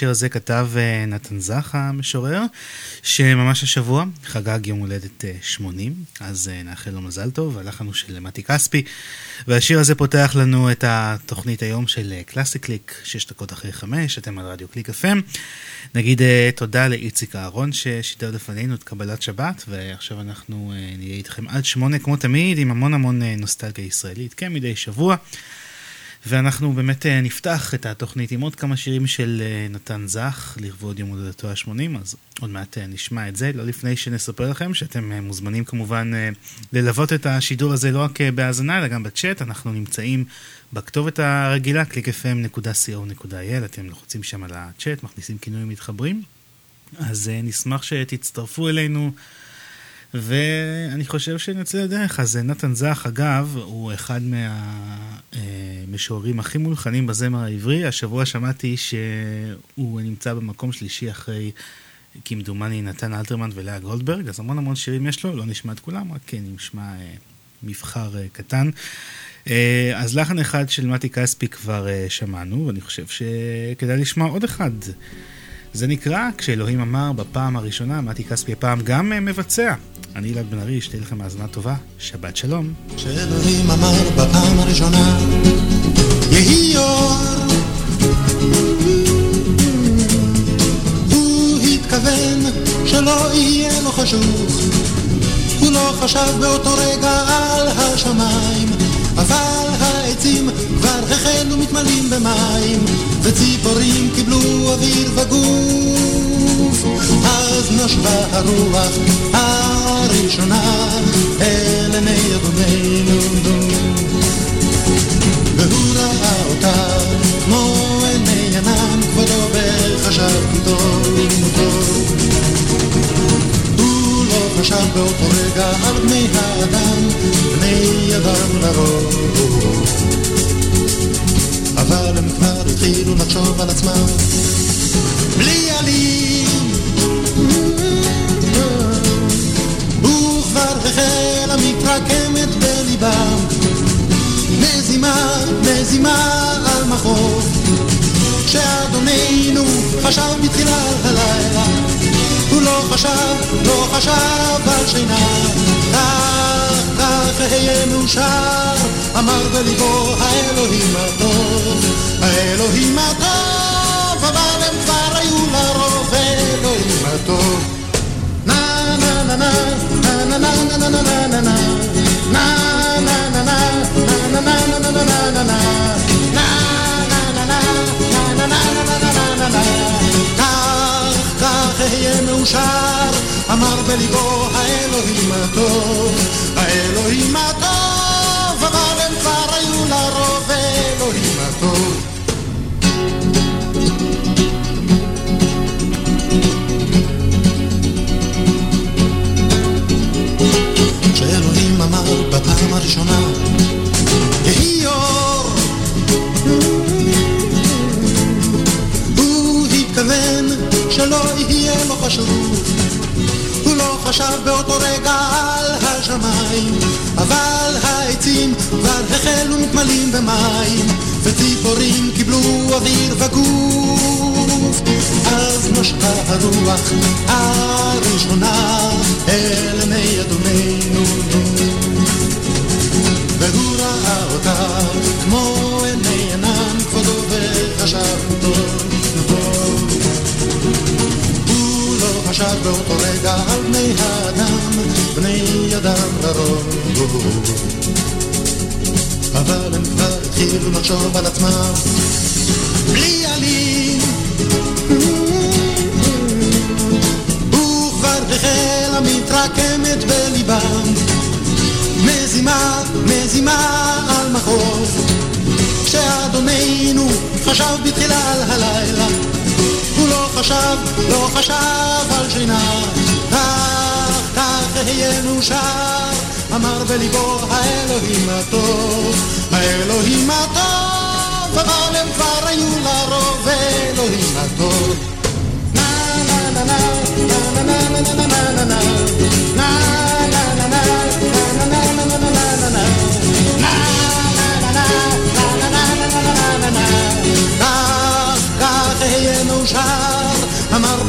השיר הזה כתב אה, נתן זך המשורר, שממש השבוע חגג יום הולדת 80, אה, אז אה, נאחל לו מזל טוב, הלחן הוא של מתי כספי, והשיר הזה פותח לנו את התוכנית היום של קלאסי קליק, 6 דקות אחרי 5, אתם על רדיו קליק FM. נגיד תודה לאיציק אהרון ששידר לפנינו את קבלת שבת, ועכשיו אנחנו נהיה איתכם עד 8 כמו תמיד, עם המון המון נוסטלגיה ישראלית, כן, מדי שבוע. ואנחנו באמת אה, נפתח את התוכנית עם עוד כמה שירים של אה, נתן זך, לכבוד יום הולדתו ה-80, אז עוד מעט אה, נשמע את זה, לא לפני שנספר לכם שאתם מוזמנים כמובן ללוות את השידור הזה לא רק בהאזנה, אלא גם בצ'אט, אנחנו נמצאים בכתובת הרגילה, www.clickfm.co.il, אתם לוחצים שם על הצ'אט, מכניסים כינויים מתחברים. אז נשמח שתצטרפו אלינו, ואני חושב שנצא לדרך. אז נתן זך, אגב, הוא אחד מהמשוררים הכי מולחנים בזמר העברי. השבוע שמעתי שהוא נמצא במקום שלישי אחרי... כמדומני נתן אלתרמן ולאה גולדברג, אז המון המון שירים יש לו, לא נשמע את כולם, רק כן נשמע אה, מבחר אה, קטן. אה, אז לחן אחד של מתי כספי כבר אה, שמענו, ואני חושב שכדאי לשמוע עוד אחד. זה נקרא כשאלוהים אמר בפעם הראשונה, מתי כספי הפעם גם אה, מבצע. אני אלעד בן ארי, שתהיה לכם האזנה טובה, שבת שלום. כשאלוהים אמר בפעם הראשונה, יהי אור התכוון שלא יהיה לו חשוך. הוא לא חשב באותו רגע על השמיים, אבל העצים כבר החלו מתמלאים במים, וציפורים קיבלו אוויר וגוף. אז נשבה הרוח הראשונה אל עיני אדוננו, והוא ראה אותה כמו עיני ענן כבודו בחשב טוב. חשב באותו רגע על בני האדם, בני אדם לרוב. אבל הם כבר התחילו לחשוב על עצמם, בלי עלים. וכבר החלה מתרקמת בליבם, מזימה, מזימה על מחוף. כשאדוננו חשב בתחילה הלילה הוא לא חשב, לא חשב על שינה. כך, כך אהיה מאושר, אמר בליבו האלוהים הטוב, האלוהים הטוב, אבל הם כבר היו לרוב האלוהים הטוב. מאושר, אמר בליבו האלוהים הטוב, האלוהים הטוב, אבל הם כבר היו לרוב אלוהים בפעם הראשונה, יהי אור, הוא התכוון שלא יהיה לו חשוב. הוא לא חשב באותו רגע על השמיים, אבל העצים כבר החלו מתמלאים במים, וציפורים קיבלו אוויר וגוף. אז נשקה הרוח הראשונה אל עיני אדוננו, אותה כמו עיני ענן כבודו וחשב טוב. חשב באותו רגע על בני האדם, בני אדם לרוב. אבל הם כבר התחילו לחשוב על עצמם, בלי עלים. וכבר החלה מתרקמת בליבם, מזימה, מזימה על מחוז. כשאדוננו חשב בתחילה על הלילה הוא לא חשב, לא חשב על שינה. כך, כך אהיה מאושר, אמר בליבו האלוהים הטוב, האלוהים הטוב, אבל הם כבר היו לרוב אלוהים הטוב. na na na na na na na na na na na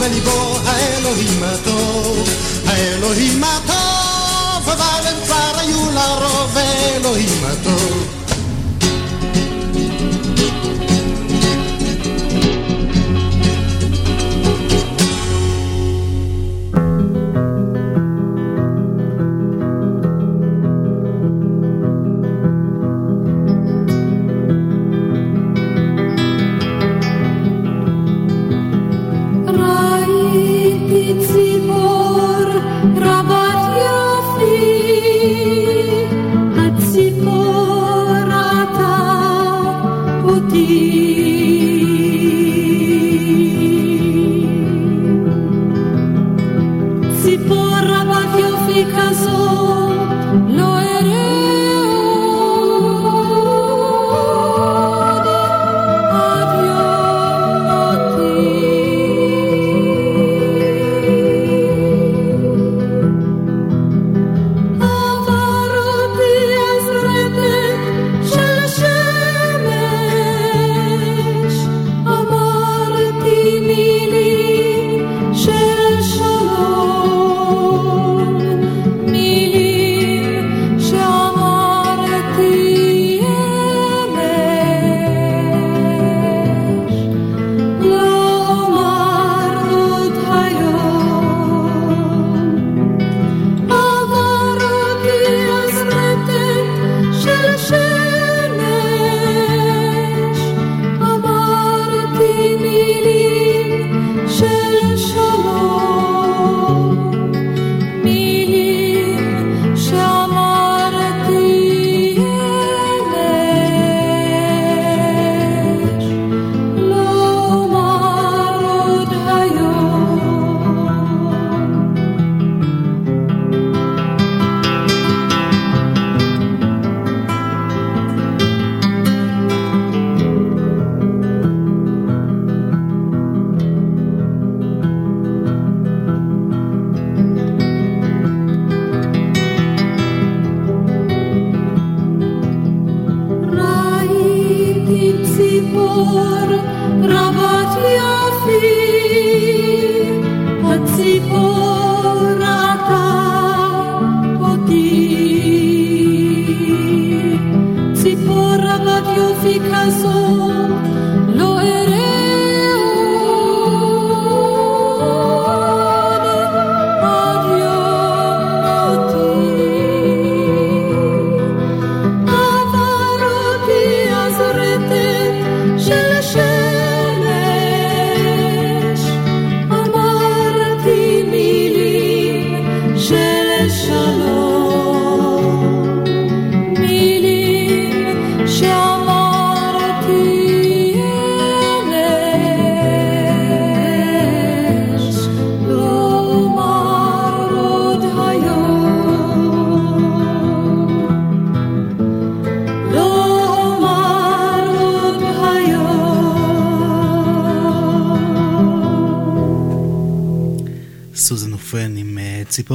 בליבו האלוהים הטוב, האלוהים הטוב, אבל הם כבר היו לרוב אלוהים הטוב.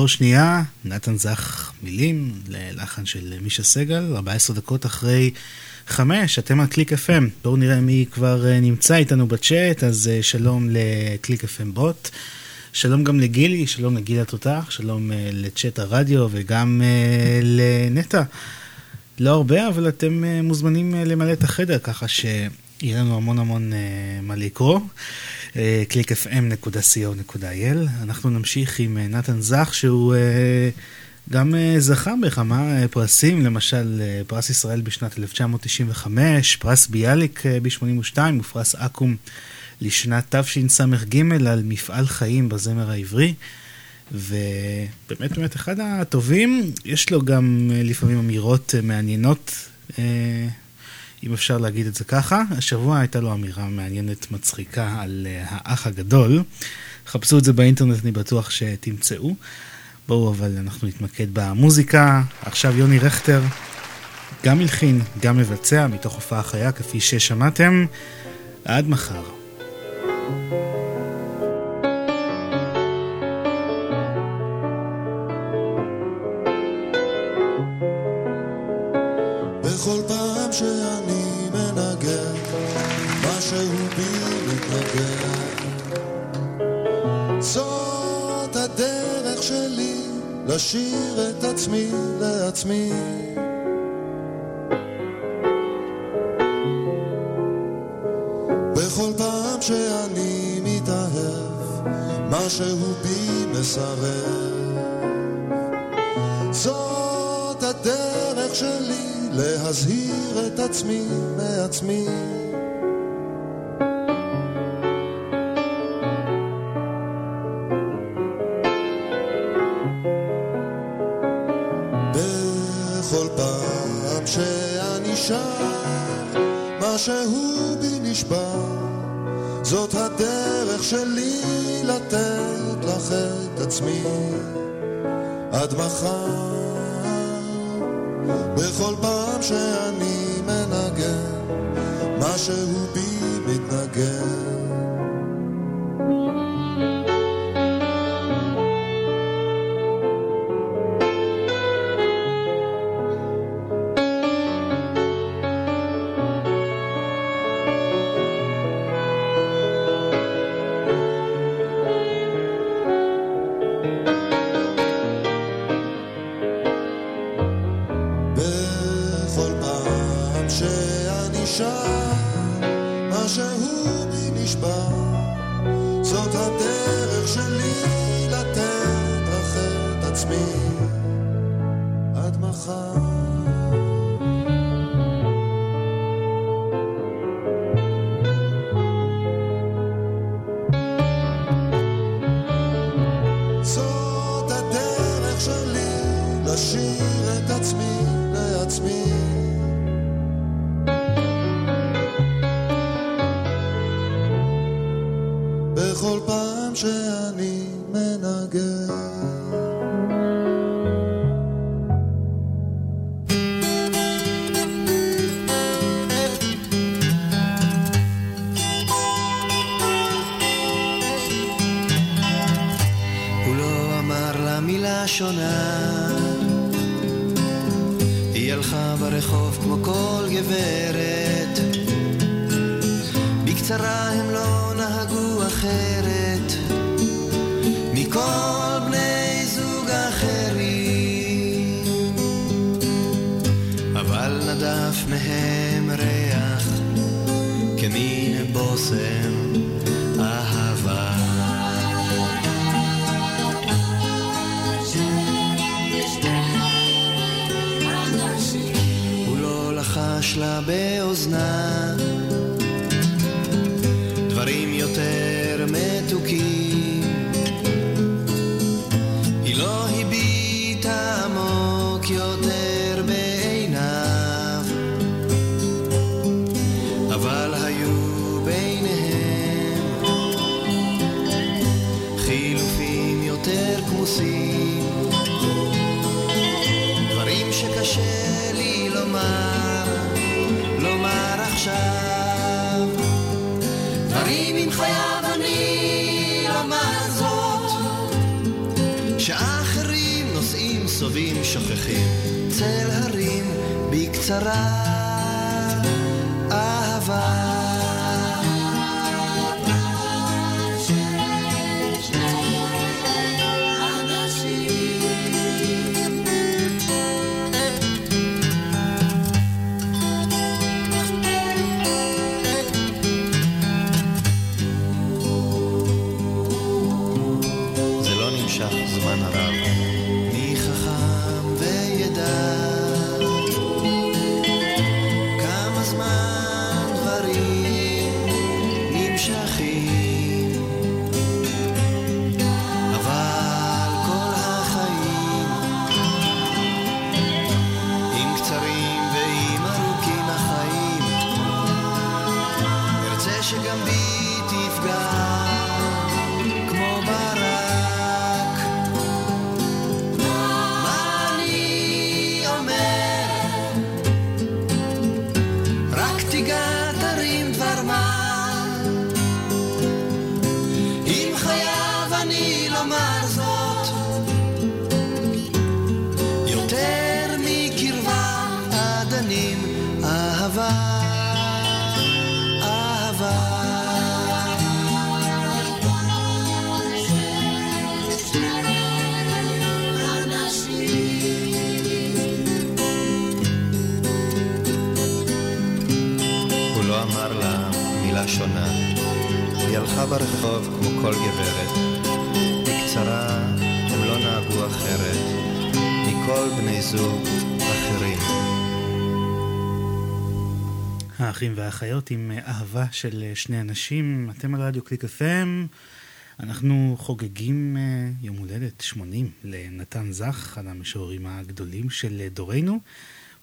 ציפור שנייה, נתן זך מילים ללחן של מישה סגל, 14 דקות אחרי חמש, אתם על קליק FM. בואו נראה מי כבר אה, נמצא איתנו בצ'אט, אז אה, שלום לקליק FM בוט. שלום גם לגילי, שלום לגיל התותח, שלום אה, לצ'אט הרדיו וגם לנטע. לא הרבה, אבל אתם מוזמנים למלא את החדר, ככה שיהיה לנו המון המון מה לקרוא. www.clickfm.co.il. אנחנו נמשיך עם אה, נתן זך, שהוא אה, גם אה, זכה בכמה פרסים, למשל פרס ישראל בשנת 1995, פרס ביאליק ב-82 ופרס אקו"ם לשנת תשס"ג על מפעל חיים בזמר העברי. ובאמת באמת אחד הטובים, יש לו גם לפעמים אמירות מעניינות אם אפשר להגיד את זה ככה. השבוע הייתה לו אמירה מעניינת, מצחיקה, על uh, האח הגדול. חפשו את זה באינטרנט, אני בטוח שתמצאו. בואו אבל אנחנו נתמקד במוזיקה. עכשיו יוני רכטר גם הלחין, גם מבצע, מתוך הופעה חיה, כפי ששמעתם. עד מחר. לשיר את עצמי לעצמי. בכל פעם שאני מתאהב, משהו בי מסרב. זאת הדרך שלי להזהיר את עצמי מעצמי. משהו בי נשבר, זאת הדרך שלי לתת לך את עצמי עד מחר. בכל פעם שאני מנגן, משהו בי מתנגן. כל בני זוג אחרים, אבל נדף מהם ריח כמין בושם אהבה. הוא לא לחש לה באוזניו קצרה אהבה. החיות עם אהבה של שני אנשים. אתם על רדיו קליק FM. אנחנו חוגגים אה, יום הולדת 80 לנתן זך, אחד המשוררים הגדולים של דורנו.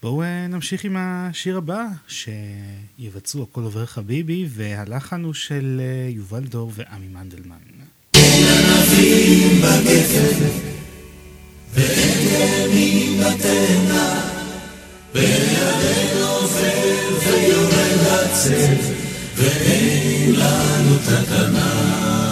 בואו אה, נמשיך עם השיר הבא, שיבצעו הכל עובר חביבי, והלחן הוא של אה, יובל דור ועמי מנדלמן. ואין לנו תקנה.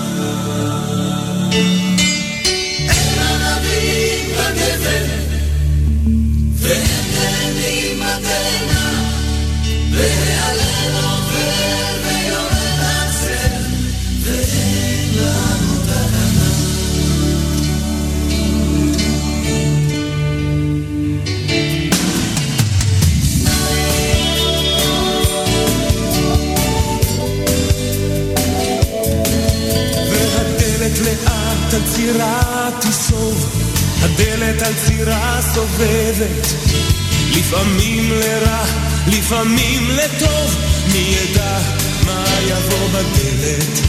על צירה תיסוב, הדלת על צירה סובבת. לפעמים לרע, לפעמים לטוב, מי ידע מה יבוא בדלת.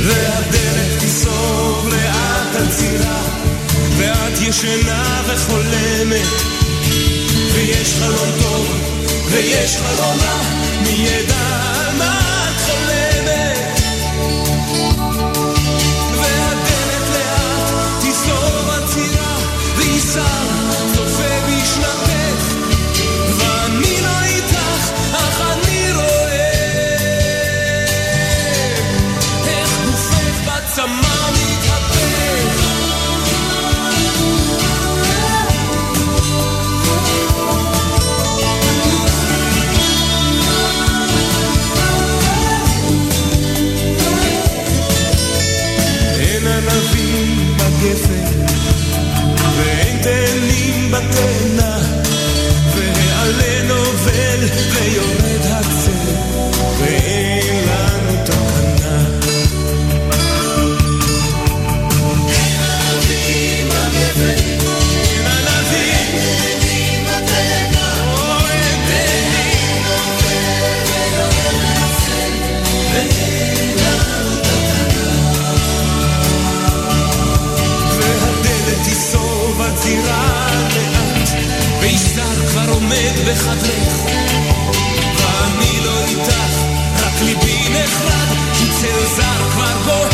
והדלת תיסוב לאט על צירה, ואת ישנה וחולמת. ויש חלום טוב, ויש חלום רע, מי ידע מה day. לחדרך ואני לא איתך, רק ליבי נחרד כי צל זר כבר בוער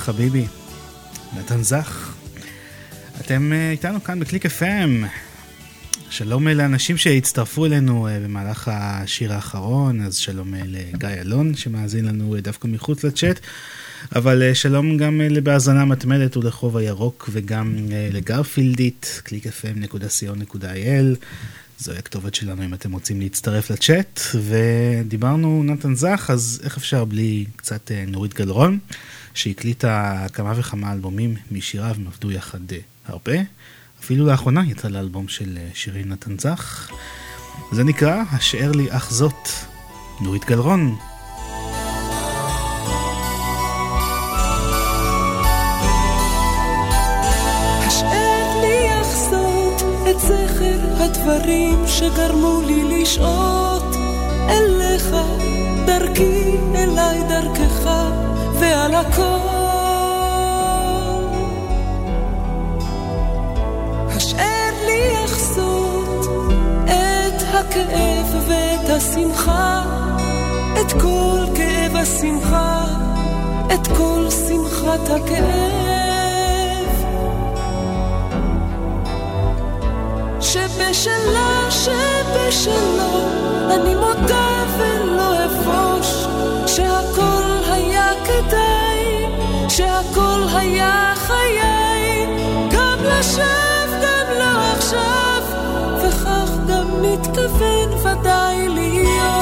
חביבי, נתן זך. אתם אה, איתנו כאן בקליק FM. שלום לאנשים שהצטרפו אלינו אה, במהלך השיר האחרון, אז שלום אה, לגיא אלון שמאזין לנו דווקא מחוץ לצ'אט, אבל שלום גם בהאזנה מתמדת ולחוב הירוק וגם לגרפילדית, www.clickfm.co.il. זוהי הכתובת שלנו אם אתם רוצים להצטרף לצ'אט. ודיברנו נתן זך, אז איך אפשר בלי קצת אה, נורית גלרון, שהקליטה כמה וכמה אלבומים משיריו, הם עבדו יחד אה, הרבה. אפילו לאחרונה יצא לאלבום של אה, שירי נתן זך. זה נקרא השאר לי אח זאת, נורית גלרון. הדברים שגרמו לי לשעות אליך, דרכי אליי דרכך ועל הכל. השאר לי אחזות את הכאב ואת השמחה, את כל כאב השמחה, את כל שמחת הכאב. שבשלה, שבשלו, אני מודה ולא אבוש, שהכל היה כדאי, שהכל היה חיי, גם לשב, גם לא עכשיו, וכך גם מתכוון ודאי להיות.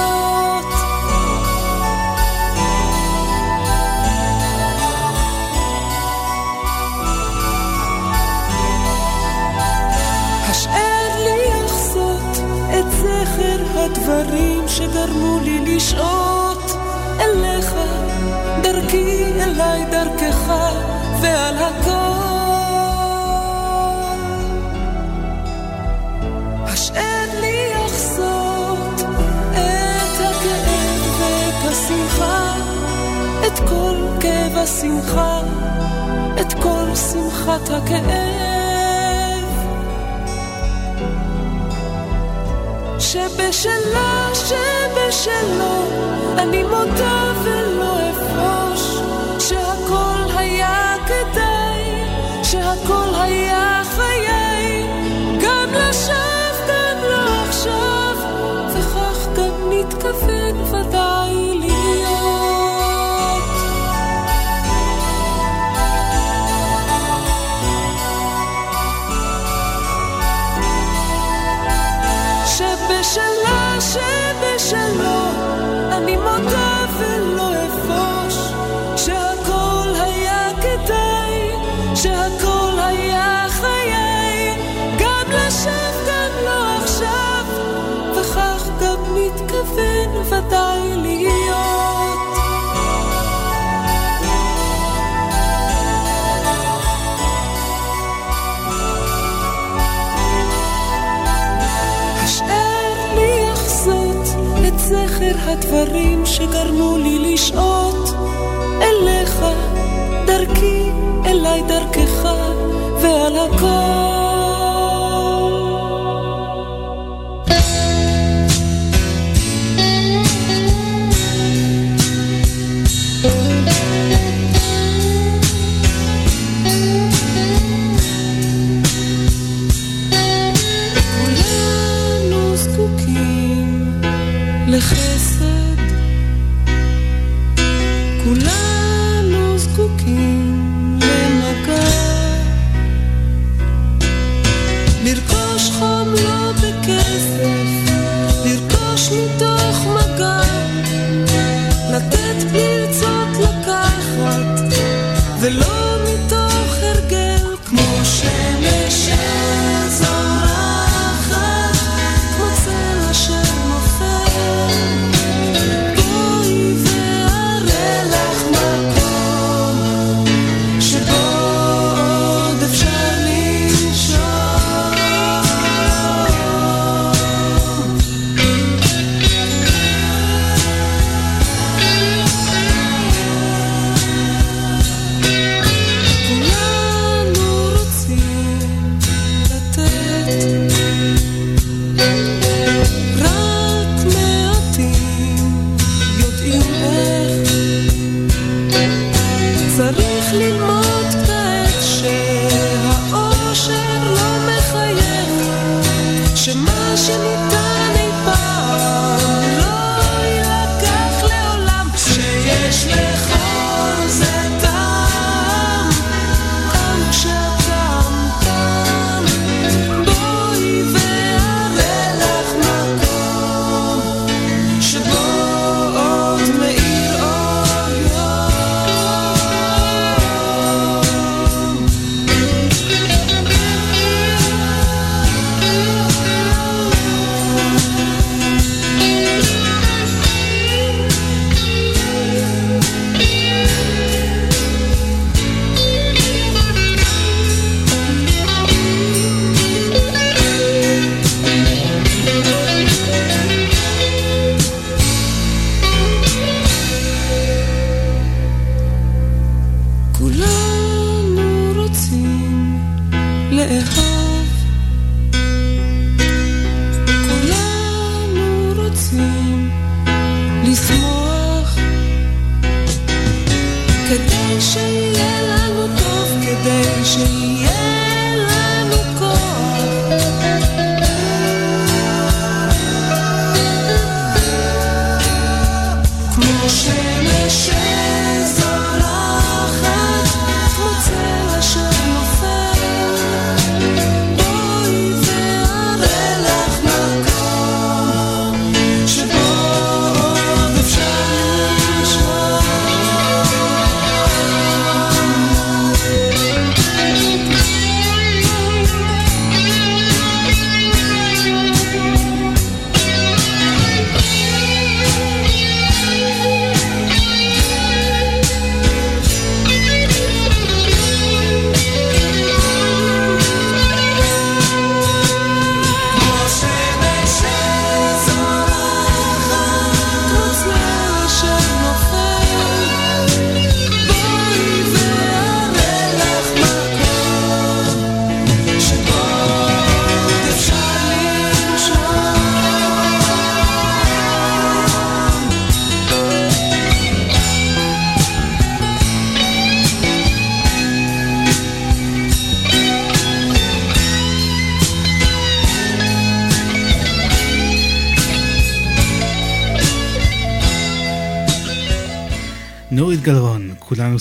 הדברים שגרמו לי לשעות אליך, דרכי אליי דרכך ועל הכל. השאר לי אחזות את הכאב ואת השמחה, את כל כאב השמחה, את כל שמחת הכאב. שבשלה, שבשלו, אני מודה ולא כדאי, שהכל היה חיי, גם לשווא, גם לא עכשיו, זכר הדברים שגרמו לי לשעות אליך, דרכי אליי דרכך ועל הכל.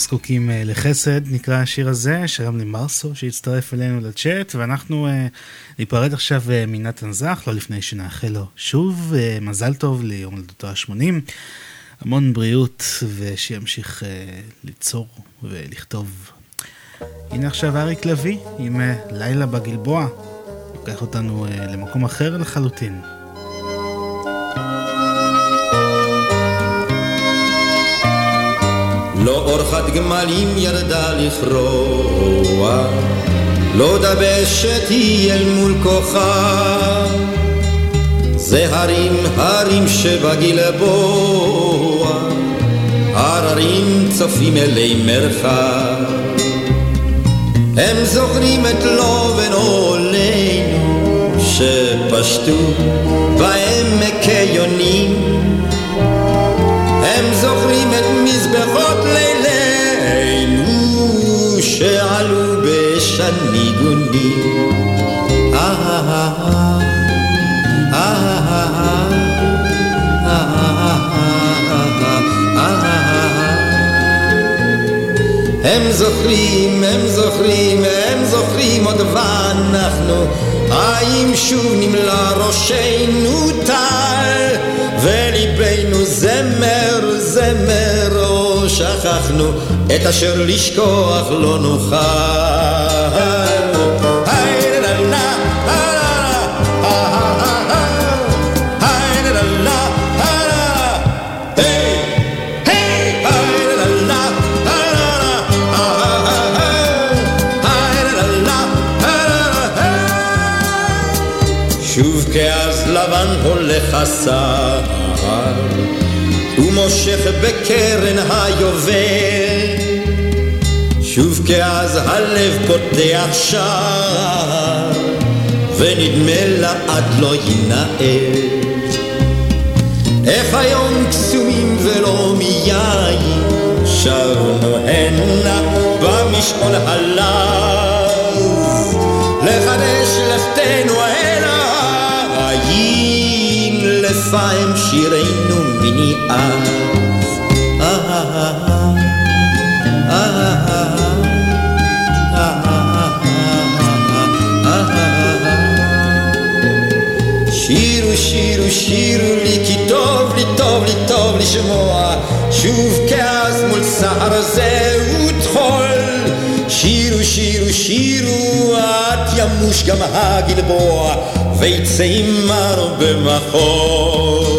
זקוקים uh, לחסד, נקרא השיר הזה, שלום למרסו שהצטרף אלינו לצ'אט, ואנחנו uh, ניפרד עכשיו uh, מנתן זך, לא לפני שנאחל לו שוב מזל טוב ליום הולדתו ה-80, המון בריאות, ושימשיך ליצור ולכתוב. הנה עכשיו אריק לביא עם לילה בגלבוע, לוקח אותנו למקום אחר לחלוטין. אורחת גמלים ירדה לכרוע, לא דבשת היא אל מול כוכב. זה הרים, הרים שבגלבוע, הררים צופים אלי מרחב. הם זוכרים את לובן עולנו, שפשטו בעמק יונים. הם זוכרים את מזבחות לילינו שעלו בשניגונים. הם זוכרים, הם זוכרים, הם זוכרים עוד ואנחנו האם שוב נמלא ראשנו טל וליבנו זמר, זמר, או שכחנו את אשר לשכוח לא נוכל. הולך השר, ומושך בקרן היובל. שוב כאז הלב פותח שער, ונדמה לעד לא ינאל. איך היום קסומים ולא מיין, שבנו הנה במשעול הלז, לחדש לכתנו כתפיים שירנו מניאז. שירו שירו שירו לי כי טוב לי טוב לי טוב לשמוע שוב כעס מול סהר זה וטחול שירו שירו שירו עד ימוש גם הגלבוע ויצא עמנו במחול.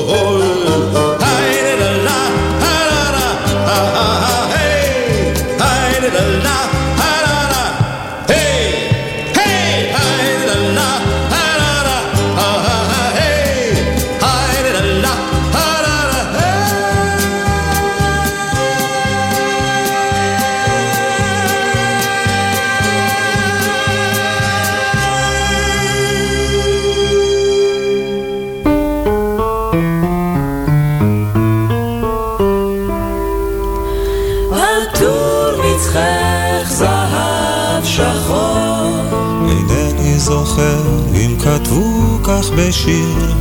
בשיר.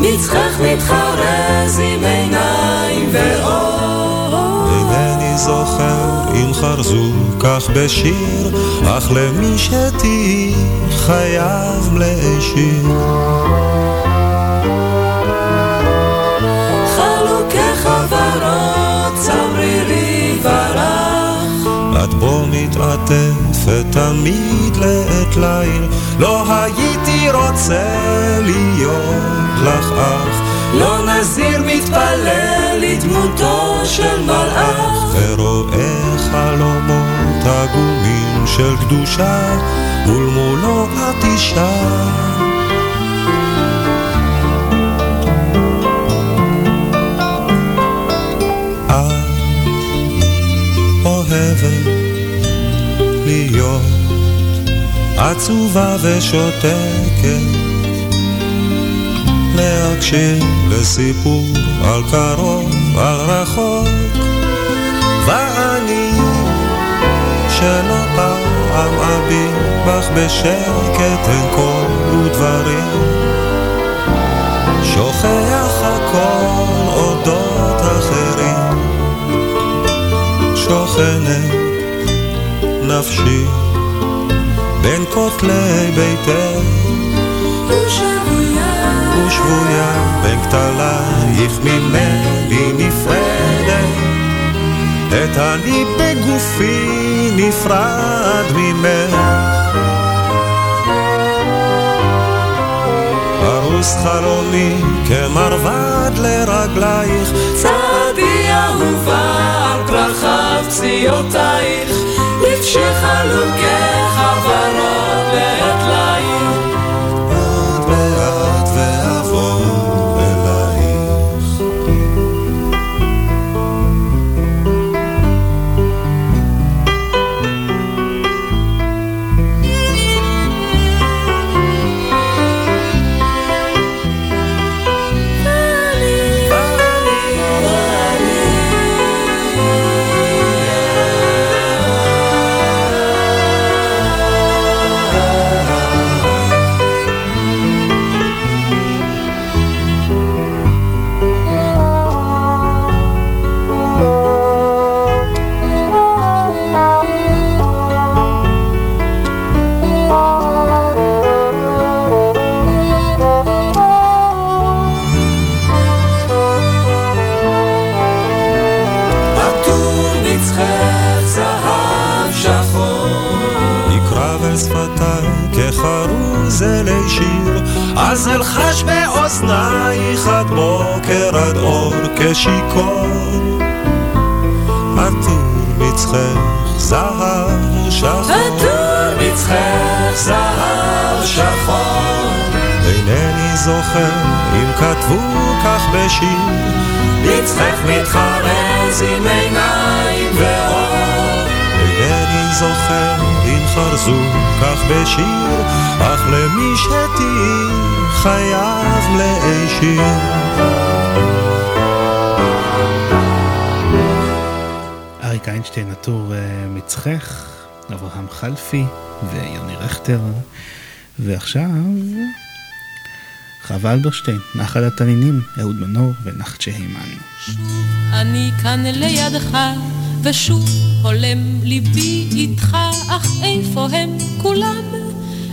מצחך מתחרז עם עיניים ואור. אינני זוכר אם חרזו כך בשיר, אך למי שתהי חייב להשאיר. את בו מתעטפת תמיד לעת ליל, לא הייתי רוצה להיות לך אח. לא נזיר מתפלל לדמותו של מלאך. ורואה חלומות עגומים של קדושה, ולמולו את אישה. להיות עצובה ושותקת. להקשיב לסיפור על קרוב, על רחוק. ואני שלא פעם אביט בך בשקט אין קול ודברים שוכח הכל אודות אחרים. שוכנת נפשי בין כותלי ביתך ושבויה בין כתלייך ממני נפרדת. את אני בגופי נפרד ממך. פרוס חלומי כמרבד לרגלייך. צעדי אהובה על פרחיו פציעותייך לבשי חלוקי חברות אז אלחש באוזנייך עד בוקר עד אור כשיכור. עטור מצחך זהב שחור. עטור מצחך זהב שחור. אינני זוכר אם כתבו כך בשיר. מצחך מתחרז עם עיניים ואור. אינני זוכר אם חרזו כך בשיר אך למי שתהי חייב להישיר אריק איינשטיין עטור אה, מצחך, אברהם חלפי ויוני רכטר. ועכשיו, חווה אלברשטיין, נחל התנינים, אהוד מנור ונחצ'ה הימן. אני כאן לידך, ושוב הולם ליבי איתך, אך איפה הם כולם?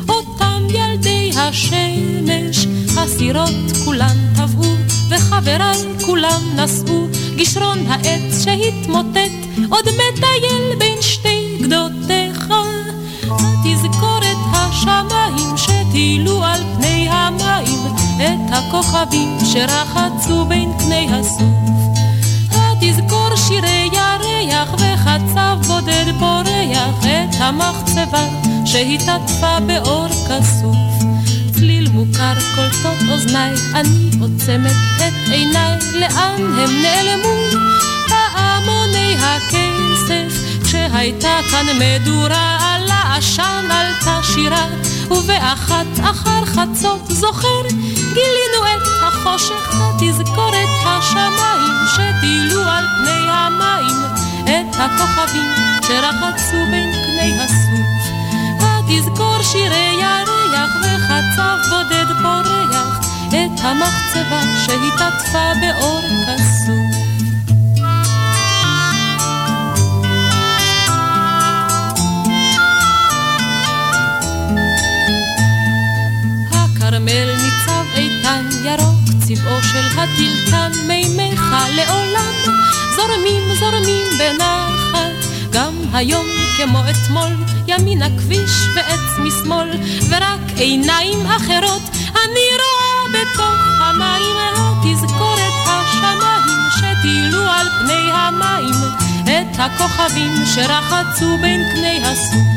אותם ילדי השמש, הסירות כולן טבעו, וחבריי כולם נשאו, גשרון העץ שהתמוטט, עוד מטייל בין שתי גדותיך. תזכורת השמיים שטילו על פני המים, את הכוכבים שרחצו בין קני הסוף. תזכור שירי ירח וחצב בודד בורח את המחצבה שהתעטפה באור כסוף. מוכר קולטות אוזניי, אני עוצמת את עיניי, לאן הם נעלמו? פעמוני הכסף, כשהייתה כאן מדורה על העשן עלתה שירה, ובאחת אחר חצות זוכר, גילינו את החושך, תזכורת השמיים שטילו על פני המים, את הכוכבים שרחצו בין קני הסוף. המחצבה שהתעטפה באור כסוף. הכרמל ניצב איתן ירוק צבעו של הטילטן מימיך לעולם זורמים זורמים בנחת גם היום כמו אתמול ימין הכביש ועץ משמאל ורק עיניים אחרות. אני רואה בתוך המים התזכורת השמיים שטילו על פני המים את הכוכבים שרחצו בין קני הסוף.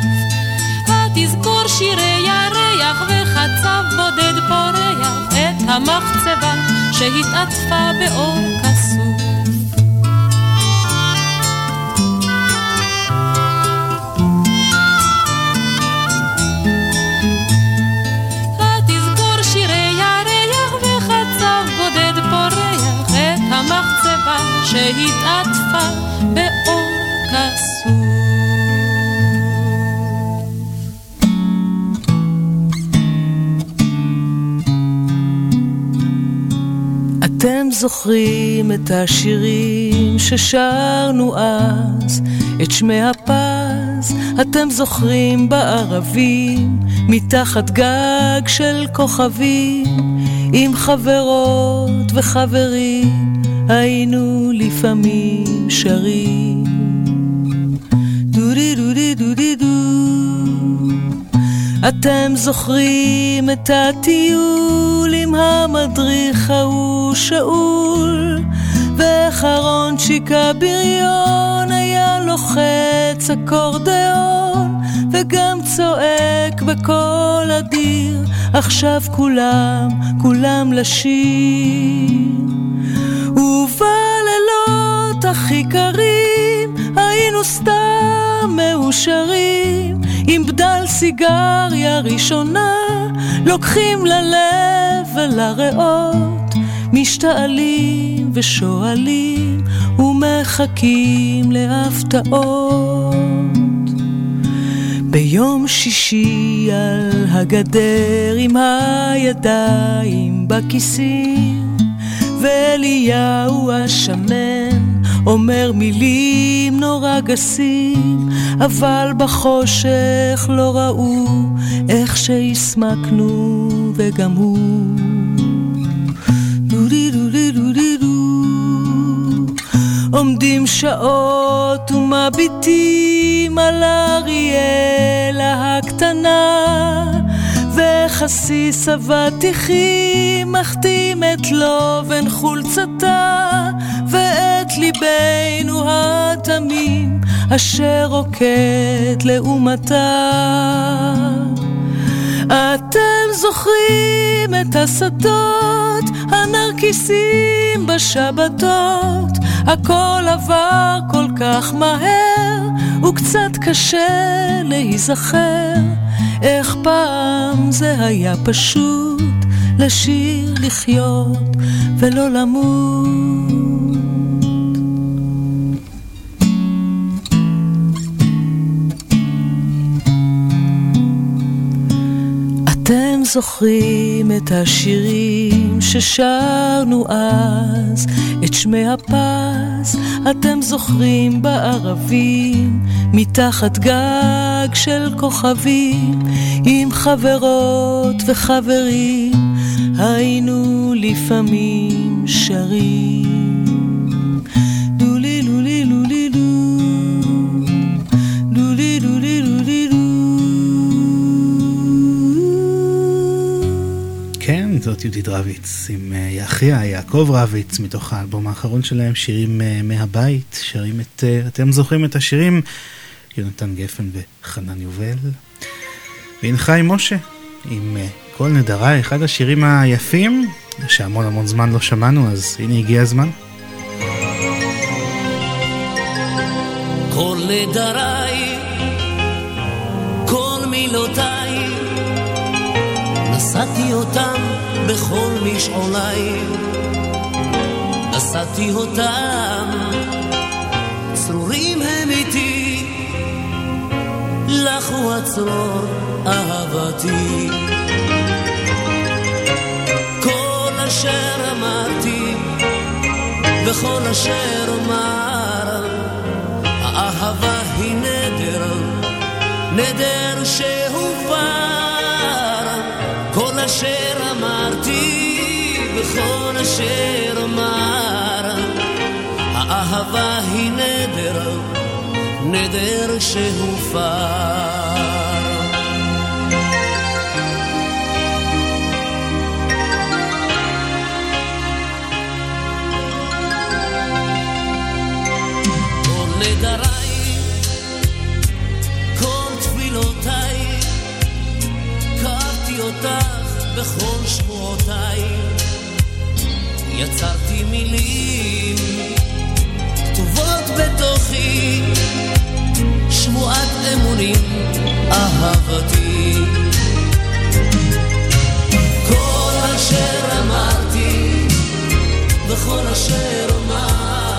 התזכור שירי ירח וחצב בודד פורח את המחצבה שהתעטפה באור כסוף שהתעטפה באור כסוף. אתם זוכרים את השירים ששרנו אז, את שמי הפז, אתם זוכרים בערבים, מתחת גג של כוכבים, עם חברות וחברים. היינו לפעמים שרים. דודי דודי דודי דו. אתם זוכרים את הטיול עם המדריך ההוא שאול? וחרונצ'יק הבריון היה לוחץ אקורדיאון וגם צועק בקול אדיר עכשיו כולם, כולם לשיר ובלילות הכי קרים היינו סתם מאושרים. עם בדל סיגריה ראשונה לוקחים ללב ולריאות. משתעלים ושואלים ומחכים להפתעות. ביום שישי על הגדר עם הידיים בכיסים ואליהו השמן אומר מילים נורא גסים, אבל בחושך לא ראו איך שהסמקנו וגם הוא. עומדים שעות ומביטים על אריאלה הקטנה וחסיס אבטיחים מחתים את לובן חולצתה ואת ליבנו התמים אשר רוקד לעומתה. אתם זוכרים את השדות, הנרקיסים בשבתות, הכל עבר כל כך מהר, וקצת קשה להיזכר. איך פעם זה היה פשוט לשיר, לחיות ולא למות. אתם זוכרים את השירים ששרנו אז, את שמי הפז, אתם זוכרים בערבים, מתחת גג של כוכבים, עם חברות וחברים, היינו לפעמים שרים. זאת יהודית רביץ עם אה, יחיה, יעקב רביץ, מתוך האלבום האחרון שלהם, שירים אה, מהבית, שרים את, אה, אתם זוכרים את השירים? יונתן גפן וחנן יובל. והנה חיים משה, עם כל נדרה, אחד השירים היפים, שהמון המון זמן לא שמענו, אז הנה הגיע הזמן. כל נדריי, כל מילותיי, נשאתי אותם בכל משעולי, נשאתי אותם, צרורים הם איתי, לך הוא הצרור אהבתי. כל אשר אמרתי, בכל אשר אומר, האהבה היא נדר, נדר שהופר. כל אשר אמרתי, בכל אשר אומר, האהבה היא נדר, נדר שהופר. אותך בכל שבועותיי. יצרתי מילים בתוכי, שמועת אמונים, אהבתי. כל אשר אמרתי, וכל אשר אומר,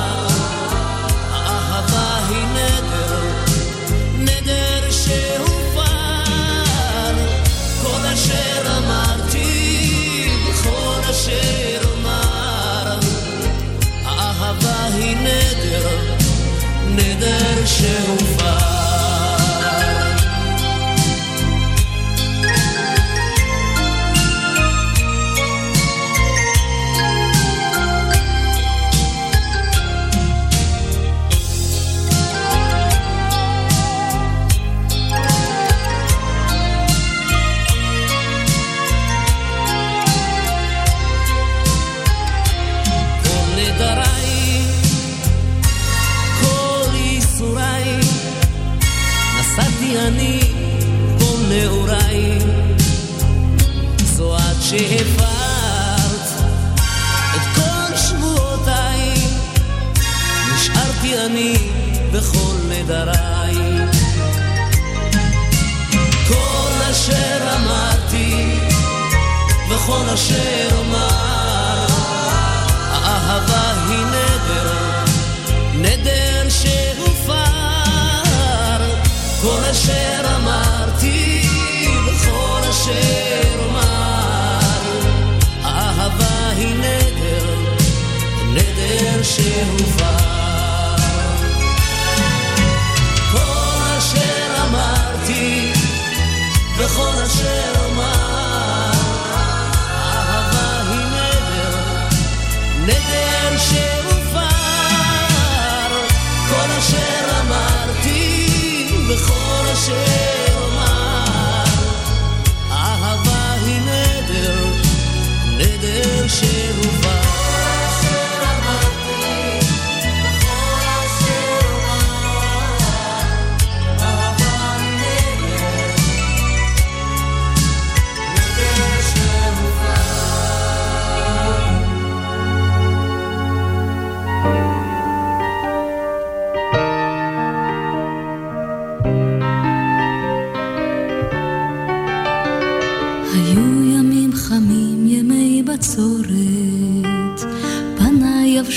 וכל אשר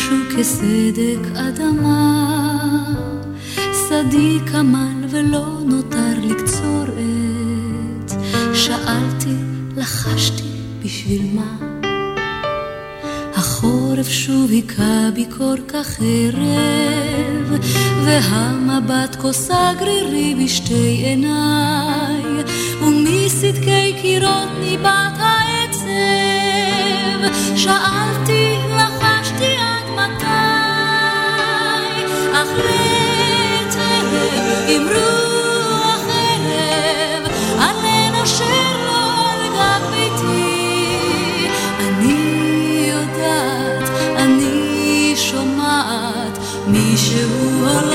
יבשו כסדק אדמה, שדי כמן ולא נותר לקצור עת, שאלתי, לחשתי, בשביל מה? החורף שוב היכה בי כל כך ערב, והמבט כוסה גרירי בשתי עיניי, ומסדקי קירות ניבט העצב. שאלתי, מישהו הולך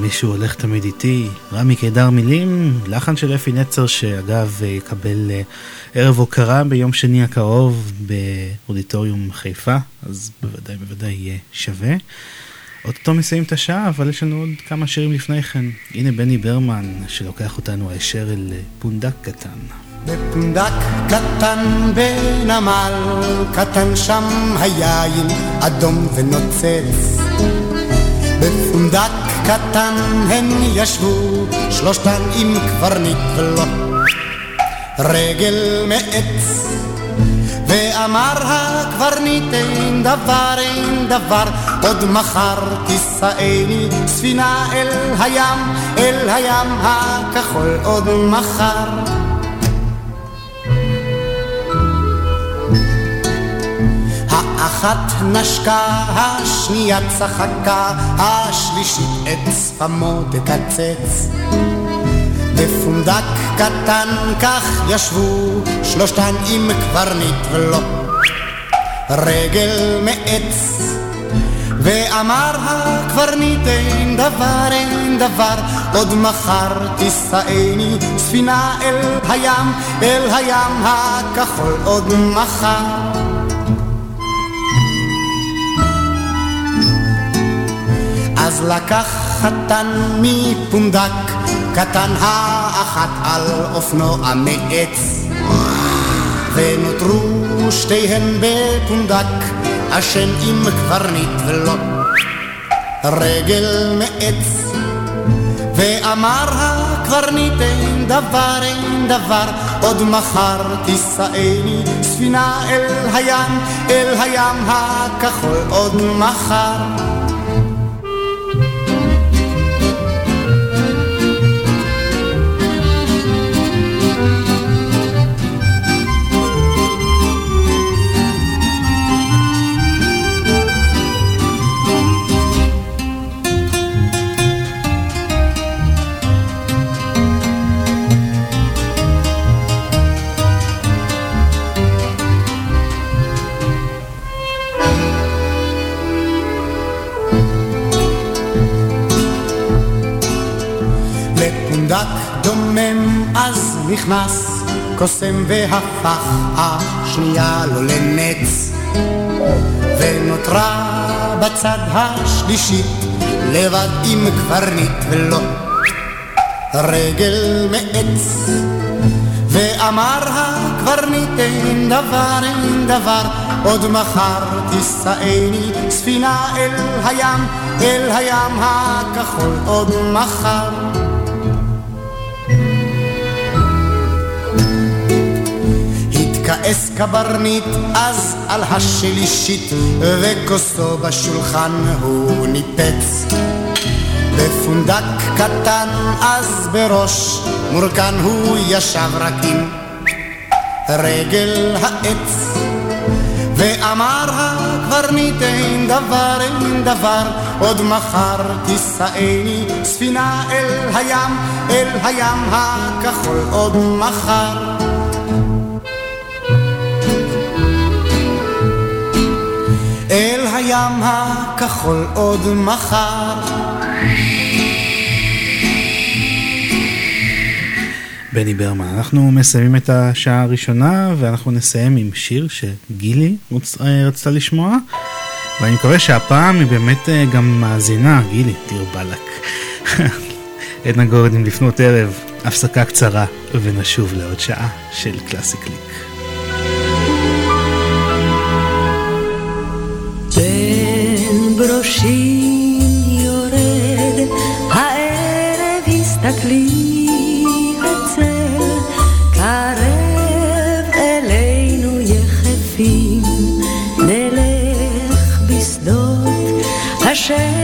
מישהו הולך תמיד איתי, רמי קידר מילים, לחן של אפי נצר שאגב יקבל אה, ערב הוקרה ביום שני הקרוב באודיטוריום חיפה, אז בוודאי בוודאי יהיה שווה. אוטוטו מסיים את השעה, אבל יש לנו עוד כמה שירים לפני כן. הנה בני ברמן שלוקח אותנו הישר אל פונדק קטן. בפונדק קטן בנמל קטן שם היין אדום ונוצץ בפונדק קטן הן ישבו, שלושתן עם קברניט ולו רגל מעץ. ואמר הקברניט אין דבר, אין דבר, עוד מחר תישאני ספינה אל הים, אל הים הכחול עוד מחר. האחת נשקה, השנייה צחקה, השלישית את שפמו תקצץ. בפונדק קטן כך ישבו, שלושתן עם קברניט ולו רגל מעץ. ואמר הקברניט אין דבר, אין דבר, עוד מחר תישאני ספינה אל הים, אל הים הכחול עוד מחר. לקח חתן מפונדק, קטן האחת על אופנוע מעץ. ונותרו שתיהן בפונדק, אשן עם קברניט ולא רגל מעץ. ואמר הקברניט אין דבר, אין דבר, עוד מחר תישאני ספינה אל הים, אל הים הכחול עוד מחר. נכנס קוסם והפך השנייה לו לנץ. ונותרה בצד השלישית לבד עם קברניט ולו רגל מעץ ואמר הקברניט אין דבר אין דבר עוד מחר תישאני ספינה אל הים אל הים הכחול עוד מחר התכעס קברניט אז על השלישית, וכוסו בשולחן הוא ניפץ. בפונדק קטן אז בראש, מורכן הוא ישב רק עם רגל העץ, ואמר ה... הקברניט אין דבר אין דבר עוד מחר תישאני ספינה אל הים אל הים הכחול עוד מחר אל הים הכחול עוד מחר. בני ברמן, אנחנו מסיימים את השעה הראשונה ואנחנו נסיים עם שיר שגילי אה, רצתה לשמוע ואני מקווה שהפעם היא באמת אה, גם מאזינה, גילי, תראו בלק. עדנה גורדין לפנות ערב, הפסקה קצרה ונשוב לעוד שעה של קלאסי קליק. הסתכלי בשדות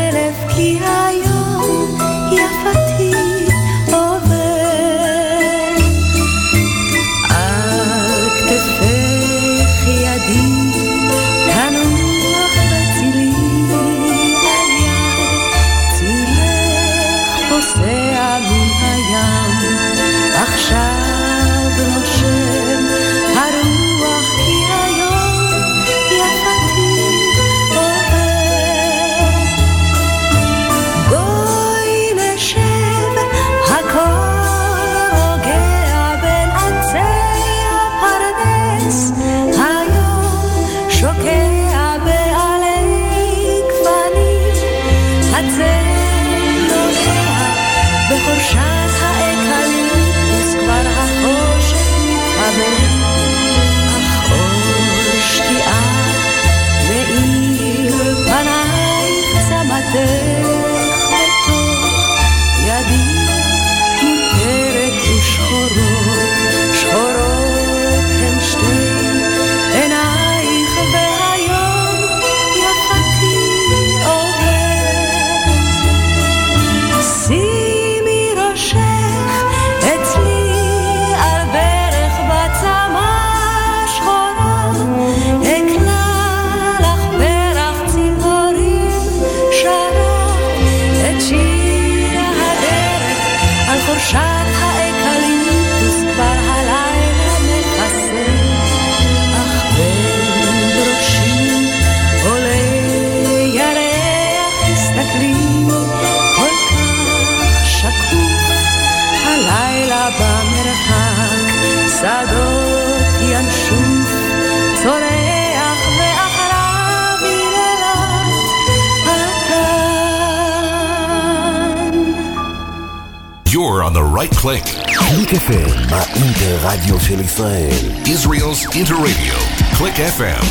right click. קליק FM, ה Interradio של ישראל. Israel's Interradio. קליק FM.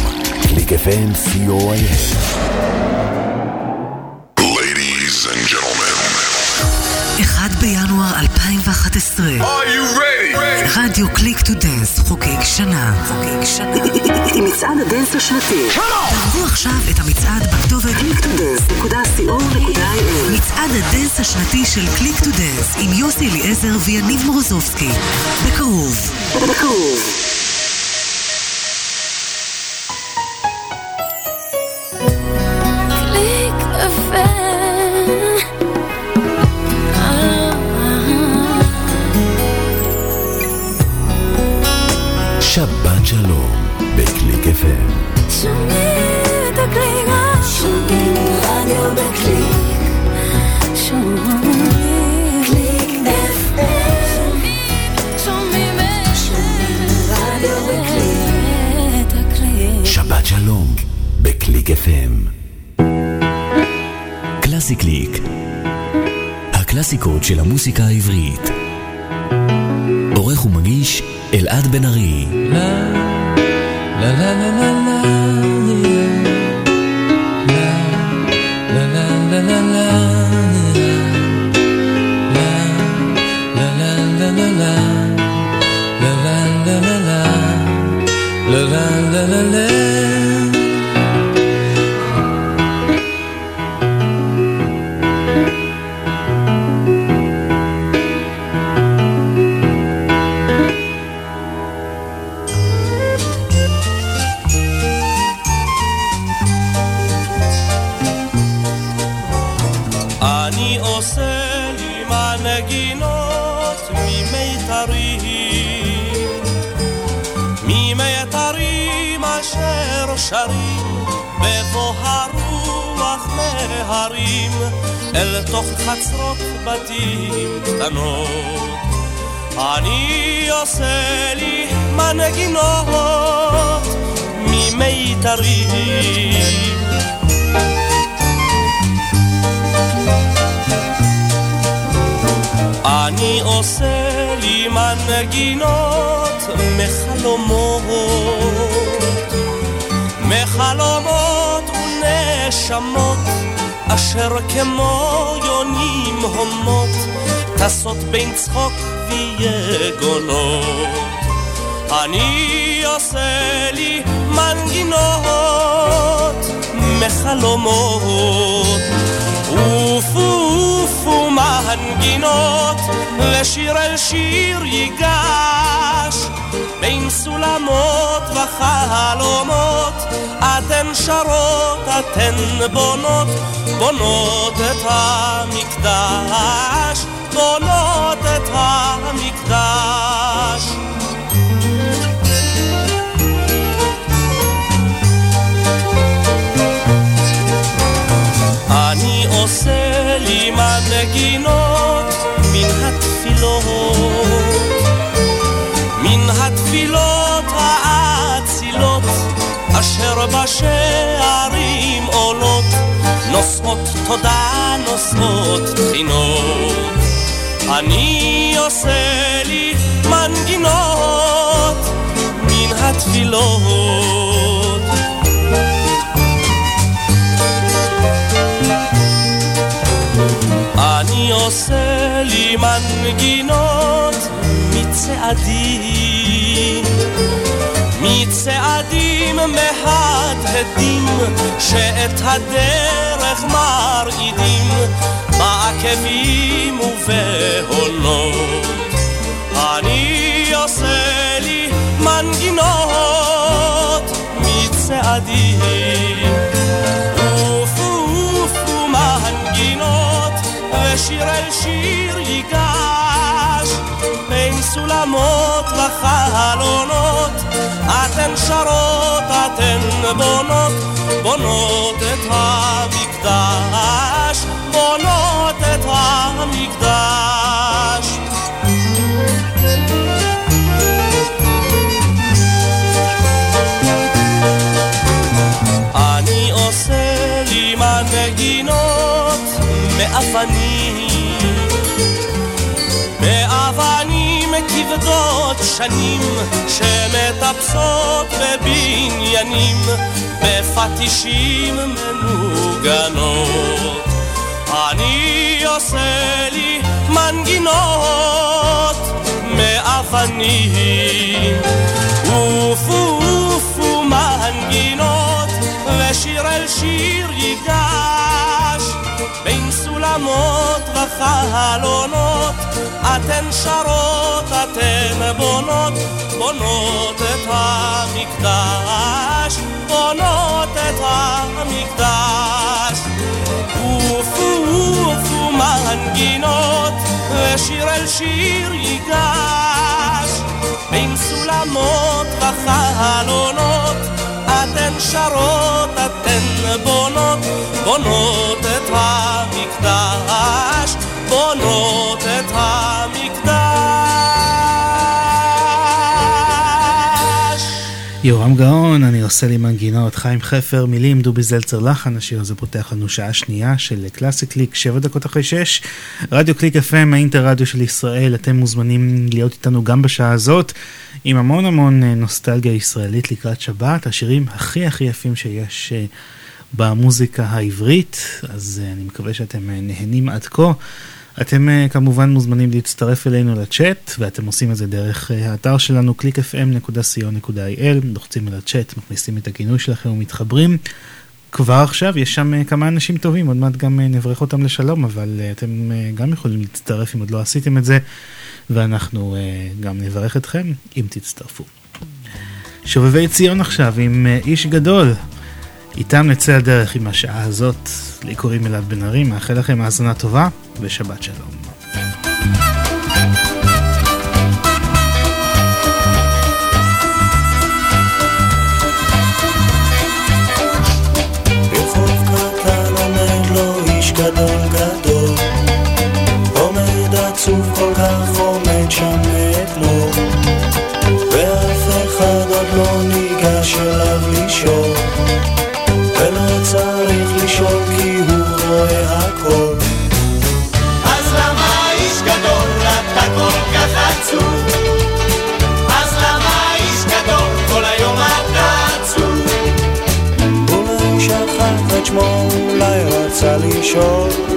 קליק FM, co.il. 1 בינואר 2011. רדיו Click To Dance חוגג שנה. חוגג שנה. עם מצעד ה dance השנתי. תעברו עכשיו את המצעד בכתובת click2dance.co.il מצעד ה dance השנתי של Click To Dance עם יוסי אליעזר ויניב מורוזובסקי. בקרוב. בקרוב. אלעד בן ארי. בבוא הרוח מהרים אל תוך חצרות בתים קטנות. אני עושה לי מנגינות ממיתרים אני עושה לי מנגינות מחלומות, מחלומות ונשמות, אשר כמו יונים הומות, טסות בין צחוק ויגונות. אני עושה לי מנגינות מחלומות. עופו מנגינות, לשיר אל שיר ייגש. בין סולמות וחלומות, אתן שרות, אתן בונות, בונות את המקדש, בונות את המקדש. אני עושה לי מנגינות בשערים עולות, נושאות תודה, נושאות תחינות. אני עושה לי מנגינות מן התפילות. אני עושה לי מנגינות מצעדים, מצעדים מהדהדים שאת הדרך מרעידים בעקבים ובהונות. אני עושה לי מנגינות מצעדים ושיר אל שיר ייגש בין סולמות וחלונות אתן שרות, אתן בונות, בונות את המקדש, בונות את המקדש. אני עושה לי מנגינות מאבנים, מאבנים כבדות שנים שמטפסות בבניינים, בפטישים מנוגנות. אני עושה לי מנגינות מאבנים, עופו עופו מנגינות, ושיר אל שיר ייגש. סולמות וחלונות, אתן שרות, אתן בונות, בונות את המקדש, בונות את המקדש. עופו עופו מנגינות, ושיר אל שיר ייגש. בין סולמות וחלונות, אתן שרות, אתן בונות, בונות את המקדש, בונות את המקדש. יורם גאון, אני עושה לי מנגינות, חיים חפר, מילים, דובי זלצר לחן, השיר הזה פותח לנו שעה שנייה של קלאסי קליק, שבע דקות אחרי שש. רדיו קליק FM, האינטר רדיו של ישראל, אתם מוזמנים להיות איתנו גם בשעה הזאת, עם המון המון נוסטלגיה ישראלית לקראת שבת, השירים הכי הכי יפים שיש אה, במוזיקה העברית, אז אה, אני מקווה שאתם אה, נהנים עד כה. אתם כמובן מוזמנים להצטרף אלינו לצ'אט, ואתם עושים את זה דרך האתר שלנו, clickfm.co.il, לוחצים על הצ'אט, מכניסים את הכינוי שלכם ומתחברים. כבר עכשיו יש שם כמה אנשים טובים, עוד מעט גם נברך אותם לשלום, אבל אתם גם יכולים להצטרף אם עוד לא עשיתם את זה, ואנחנו uh, גם נברך אתכם אם תצטרפו. שובבי ציון עכשיו עם uh, איש גדול. איתם נצא הדרך עם השעה הזאת. לי קוראים אלעד בן ארי, מאחל לכם האזנה טובה ושבת שלום. גדול גדול עומד עצוב כל כך shore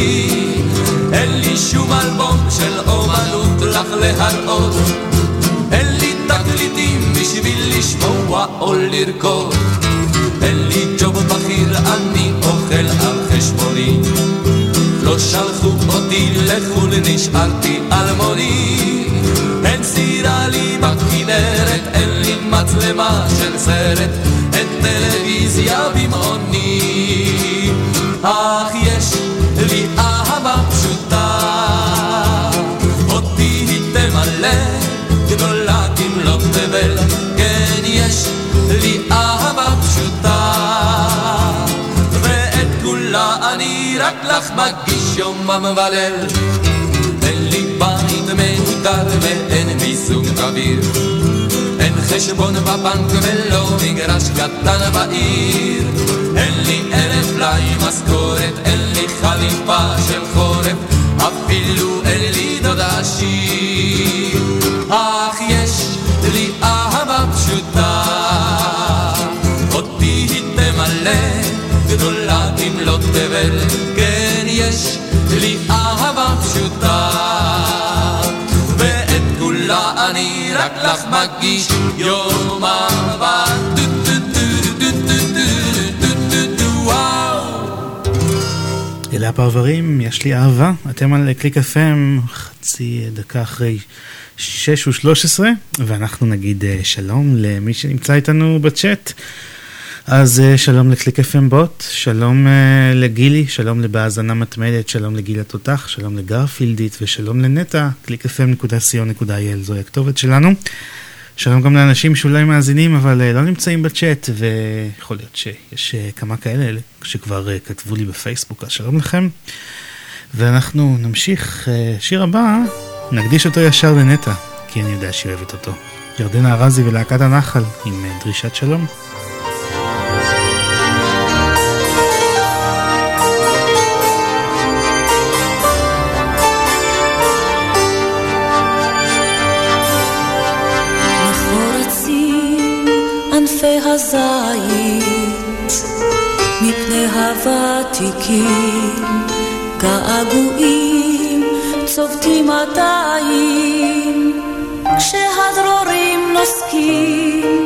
שלי אין לי שום אלבום של אומנות לך להראות. אין לי תקליטים בשביל לשמוע או לרקוד. אין לי ג'וב בכיר, אני אוכל על חשבוני. לא שלחו אותי לחו"ל, נשארתי אלמוני. אין סירה לי בכנרת, אין לי מצלמה של סרט, אין טלוויזיה במעוני. כך מגיש יומם וליל. אין לי בית מהודר ואין מיזוג אוויר. אין חשבון בבנק ולא מגרש קטן בעיר. אין לי אלף בלי משכורת, אין לי חליפה של חורף, אפילו אין לי דוד עשיר. אך יש לי אהבה פשוטה, אותי היא תמלא, גדולה כמלוא תבל. כן לי אהבה פשוטה. ואת כולה אני רק לך מגיש יום אהבה. אלה הפרברים, יש לי אהבה. אתם על קליק FM חצי דקה אחרי 6 ו-13, ואנחנו נגיד אה, שלום למי שנמצא איתנו בצ'אט. אז אה, שלום לקליק FM בוט, שלום אה, לגילי, שלום לבהאזנה מתמדת, שלום לגיל התותח, שלום לגרפילדית ושלום לנטע, www.clickfm.co.il זוהי הכתובת שלנו. שלום גם לאנשים שאולי מאזינים אבל לא נמצאים בצ'אט ויכול להיות שיש כמה כאלה שכבר כתבו לי בפייסבוק, אז שלום לכם. ואנחנו נמשיך, שיר הבא, נקדיש אותו ישר לנטע, כי אני יודע שהיא אוהבת אותו. ירדנה ארזי ולהקת הנחל עם דרישת שלום. הזית מפני הוותיקים געגועים צובטים עדיין כשהדרורים נוסקים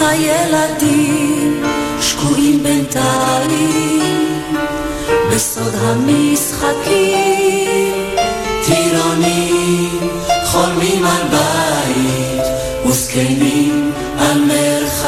הילדים שקועים בינתיים בסוד המשחקים טירונים חולמים על בית וזקנים על מרחקים. רוח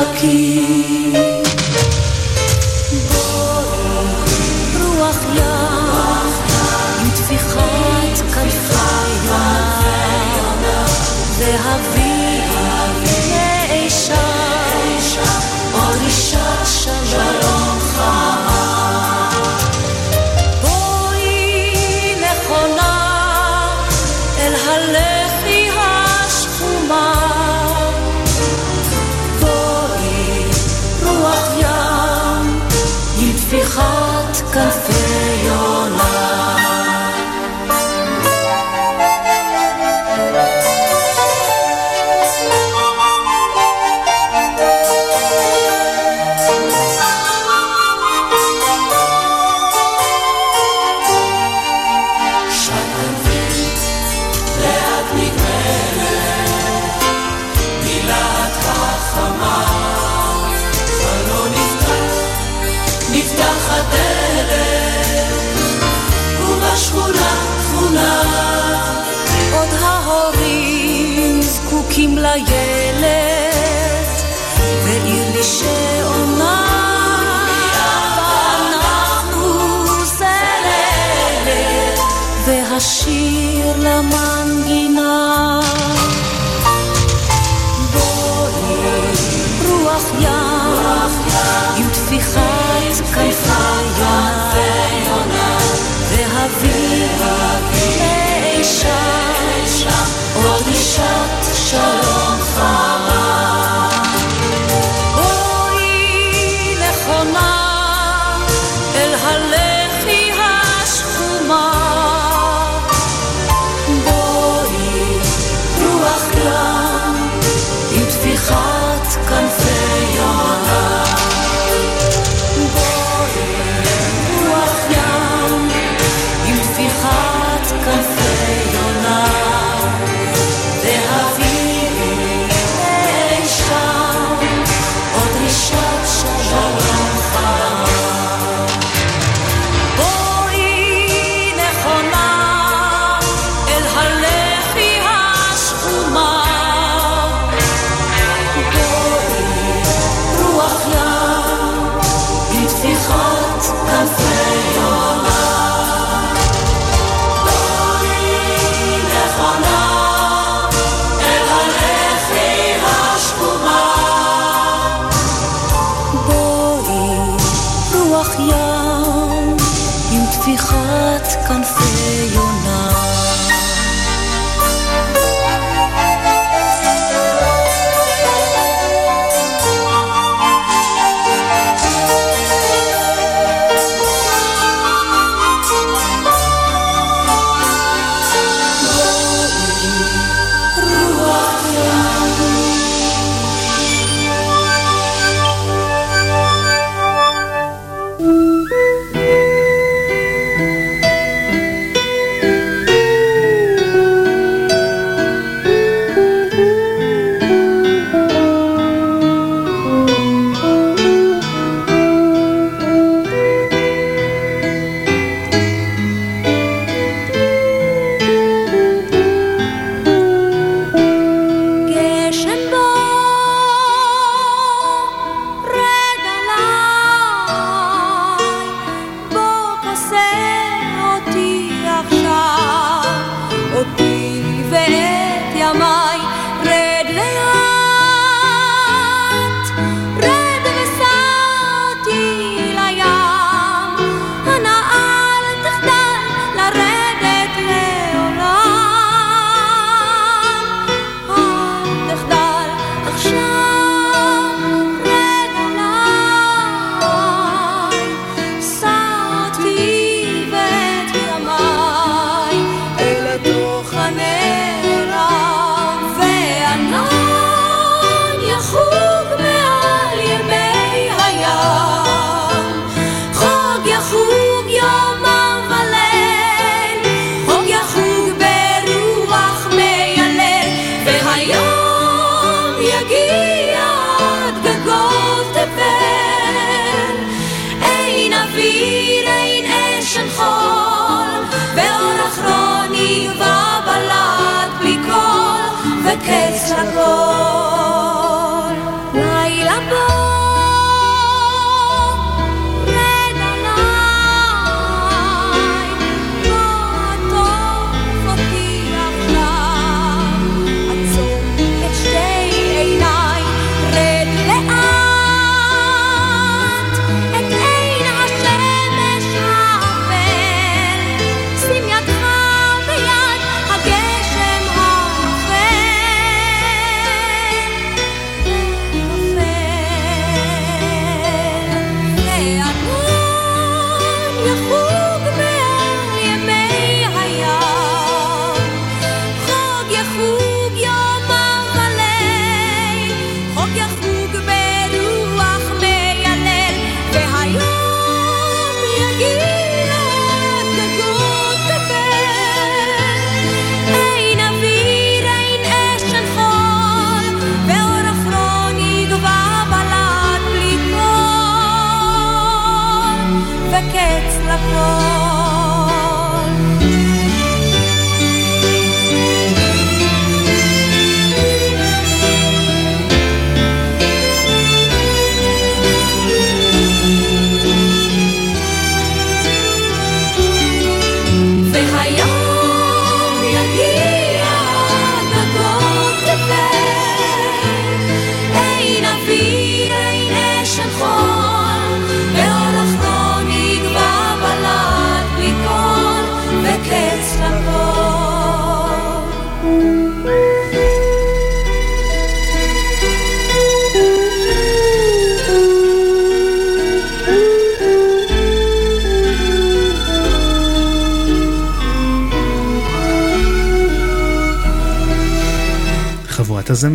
עוד אישת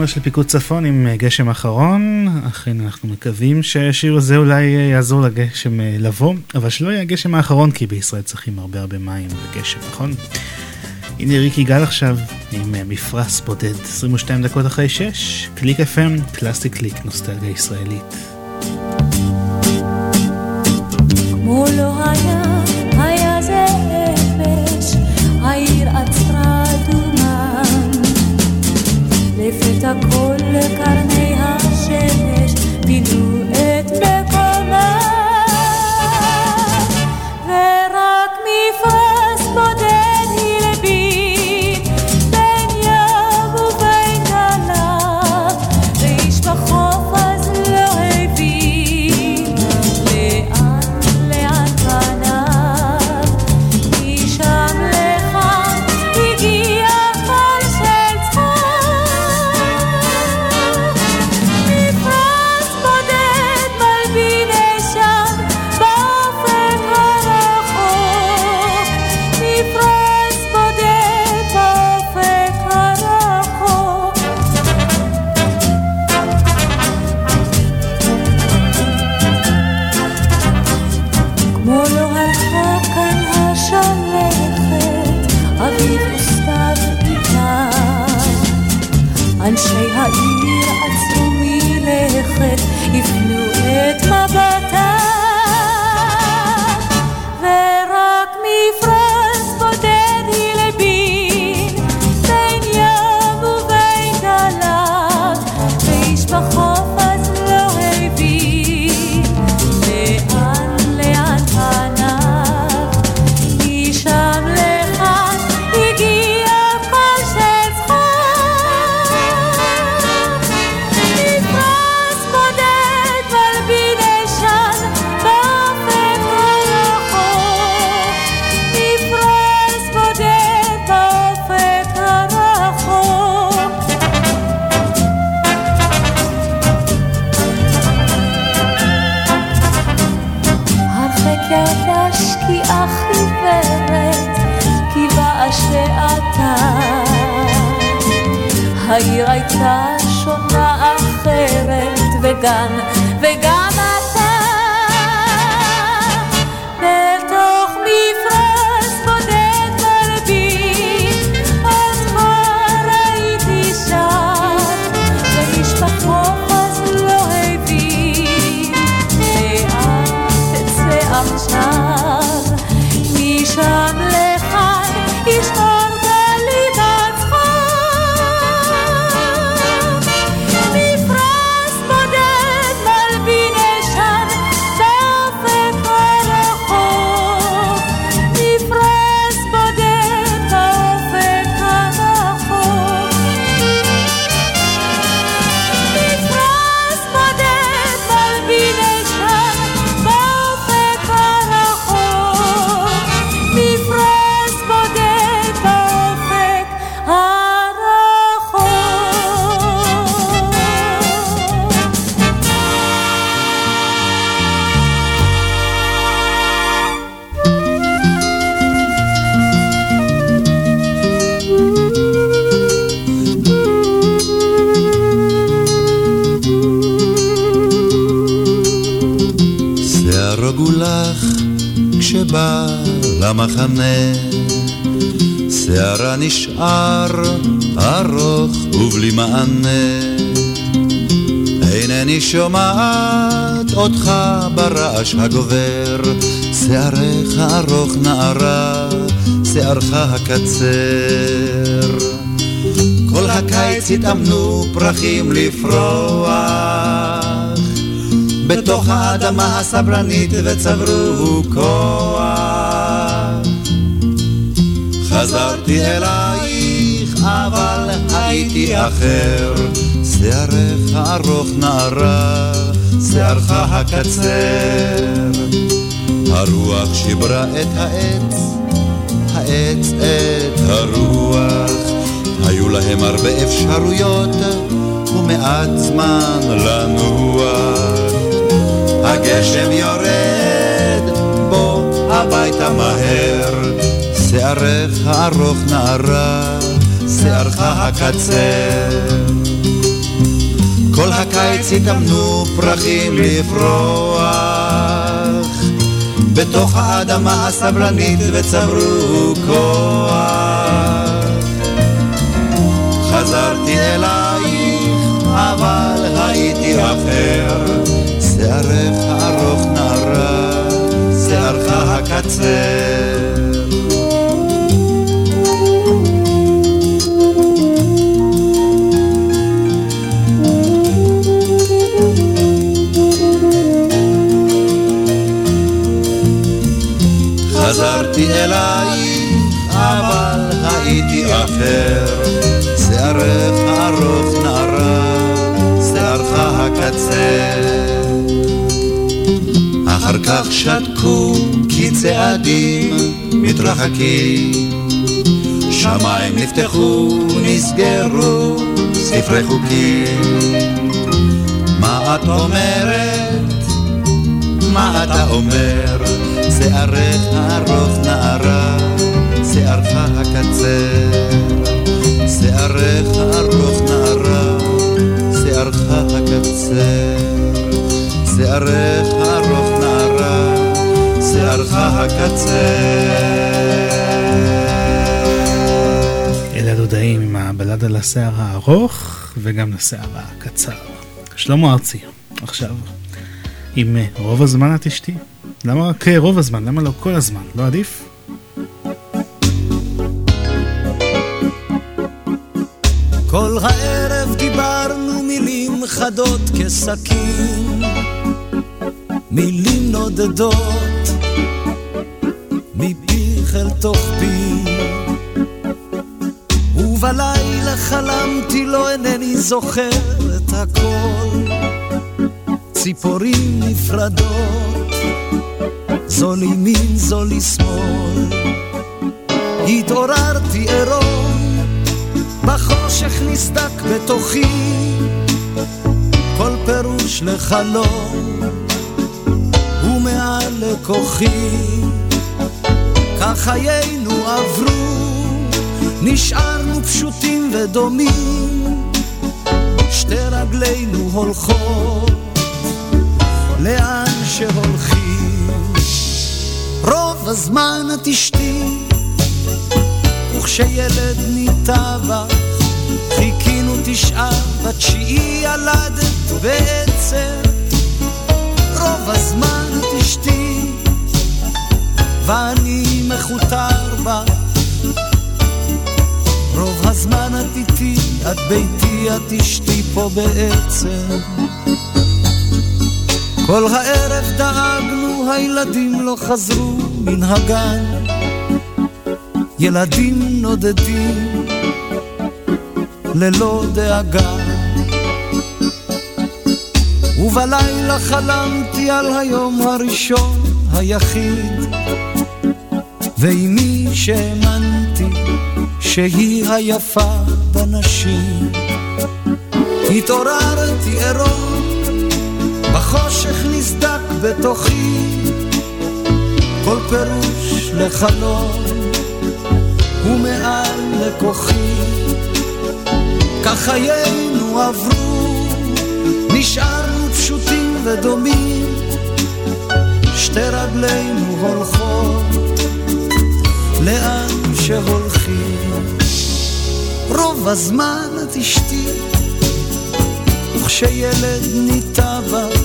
הסולו של פיקוד צפון עם אה, גשם אחרון, אכן אנחנו מקווים שהשיר הזה אולי אה, יעזור לגשם אה, לבוא, אבל שלא יהיה הגשם האחרון כי בישראל צריכים הרבה הרבה מים וגשם, נכון? הנה ריקי גל עכשיו עם מפרש בודד, 22 דקות אחרי 6, קליק FM, קלאסי קליק, נוסטלגיה ישראלית. המחנה. שערה נשאר ארוך ובלי מענה. אינני שומעת אותך ברעש הגובר, שערך ארוך נערה, שערך הקצר. כל הקיץ התאמנו פרחים לפרוח, בתוך האדמה הסברנית וצברו כוח. חזרתי אלייך, אבל הייתי אחר, שערך ארוך נערה, שערך הקצר. הרוח שיברה את העץ, העץ את הרוח, היו להם הרבה אפשרויות ומעט זמן לנוח. הגשם יורד, בוא הביתה מהר, שערך הארוך נערה, שערך הקצר. כל הקיץ התאמנו פרחים לפרוח, בתוך האדמה הסבלנית וצברו כוח. חזרתי אלייך, אבל הייתי אחר, שערך הארוך נערה, שערך הקצר. אלייך, אבל הייתי אחר, שערך ארוך נערה, שערך הקצר. אחר כך שתקו כי צעדים מתרחקים, שמיים נפתחו, נסגרו, ספרי חוקים. מה את אומרת? מה אתה אומר? שערך ארוך נערה, שערך הקצר. שערך ארוך נערה, שערך הקצר. שערך ארוך נערה, שערך הקצר. אלה הדודאים עם הבלד על השיער הארוך וגם לשיער הקצר. שלמה ארצי, עכשיו, עם רוב הזמן את אשתי? למה רק רוב הזמן? למה לא כל הזמן? לא עדיף? כל הערב דיברנו מילים חדות כסכין, מילים נודדות, מפיך אל תוך פי. ובלילה חלמתי לו אינני זוכר את הכל, ציפורים נפרדות, לחלום ומעל לכוחי. כך חיינו עברו נשארנו פשוטים ודומים. שתי רגלינו הולכות לאן שהולכים. רוב הזמן את אשתי וכשילד בך, חיכינו תשעה, בתשיעי ילדת בעצם. רוב הזמן את אשתי, ואני מכותר בך. רוב הזמן את איתי, את ביתי, את אשתי פה בעצם. כל הערב דאגנו, הילדים לא חזרו מן הגן. ילדים נודדים ללא דאגה ובלילה חלמתי על היום הראשון היחיד. ועם מי שהאמנתי שהיא היפה בנשים. התעוררתי עירום בחושך נסדק בתוכי. כל פירוש לחלום ומעל לכוחי. כך חיינו עברו, ודומים, שתי רגלינו הולכות לאן שהולכים. רוב הזמן את אשתי, וכשילד ניטה בך,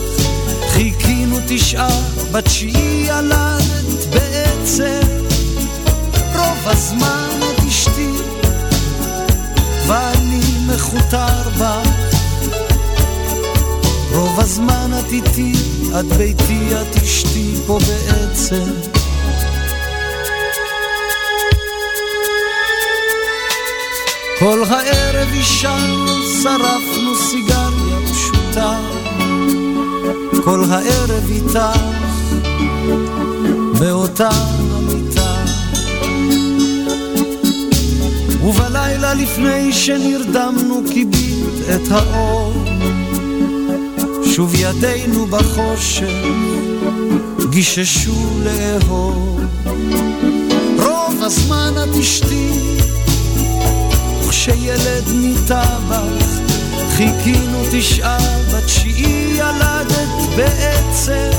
חיכינו תשעה, בתשיעי ילדת בעצם. רוב הזמן רוב הזמן את איתי, את ביתי, את אשתי פה בעצם. כל הערב עישנו, שרפנו סיגריה פשוטה. כל הערב איתך, באותה המיטה. ובלילה לפני שנרדמנו כיבית את האור. שוב ידינו בחושך, גיששו לאהוב. רוב הזמן את אשתי, וכשילד ניטה חיכינו תשעה, בתשיעי ילדת בעצם.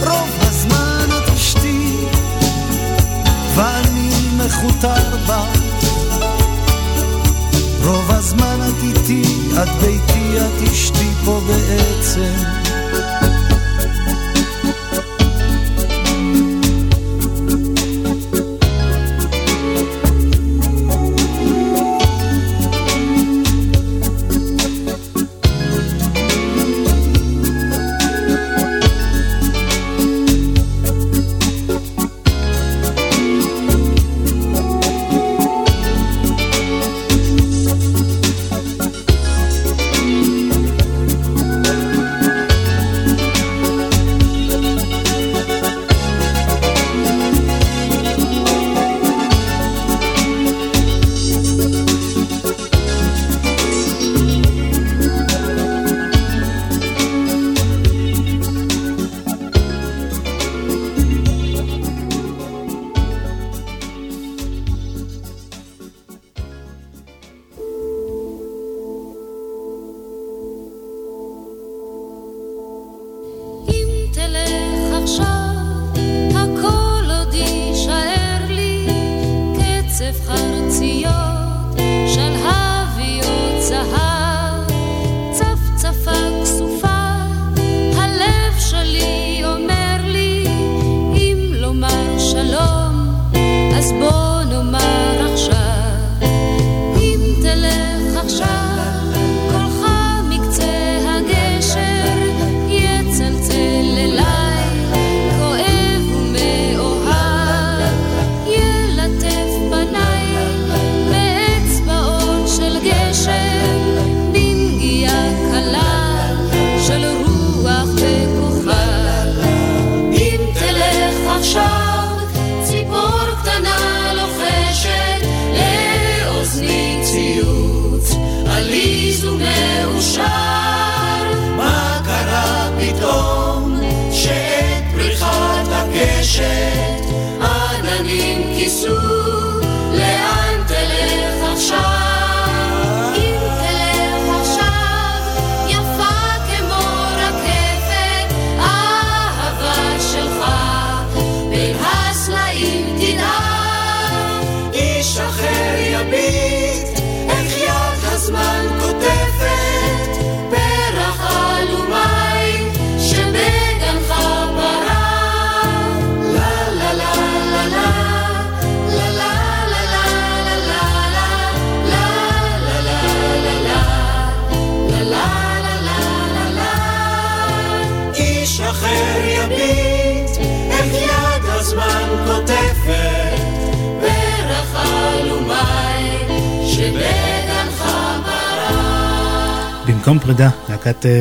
רוב הזמן את אשתי, ואני מכותר בך. רוב הזמן את איתי, את ביתי, את אשתי פה בעצם.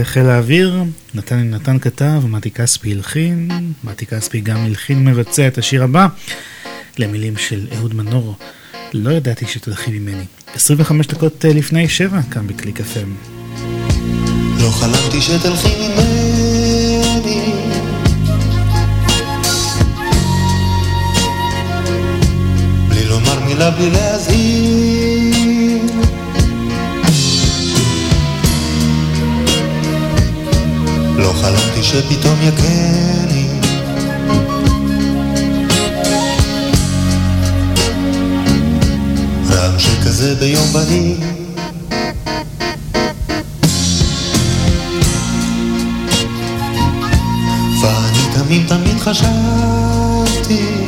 חיל האוויר, נתן נתן כתב, מתי כספי הלחין, מתי כספי גם הלחין מבצע את השיר הבא, למילים של אהוד מנור, לא ידעתי שתלכי ממני. 25 דקות אה, לפני שבע, כאן בקליק FM. לא חלמתי שתלכי ממני בלי לומר מילה, בלי להזהיר לא חלמתי שפתאום יכני רם שכזה ביום בהיר. ואני תמיד תמיד חשבתי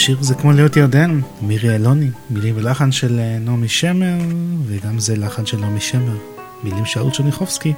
השיר זה כמו להיות ירדן, מירי אלוני, מילים ולחן של אה, נעמי שמר, וגם זה לחן של נעמי שמר, מילים שאול צ'רניחובסקי.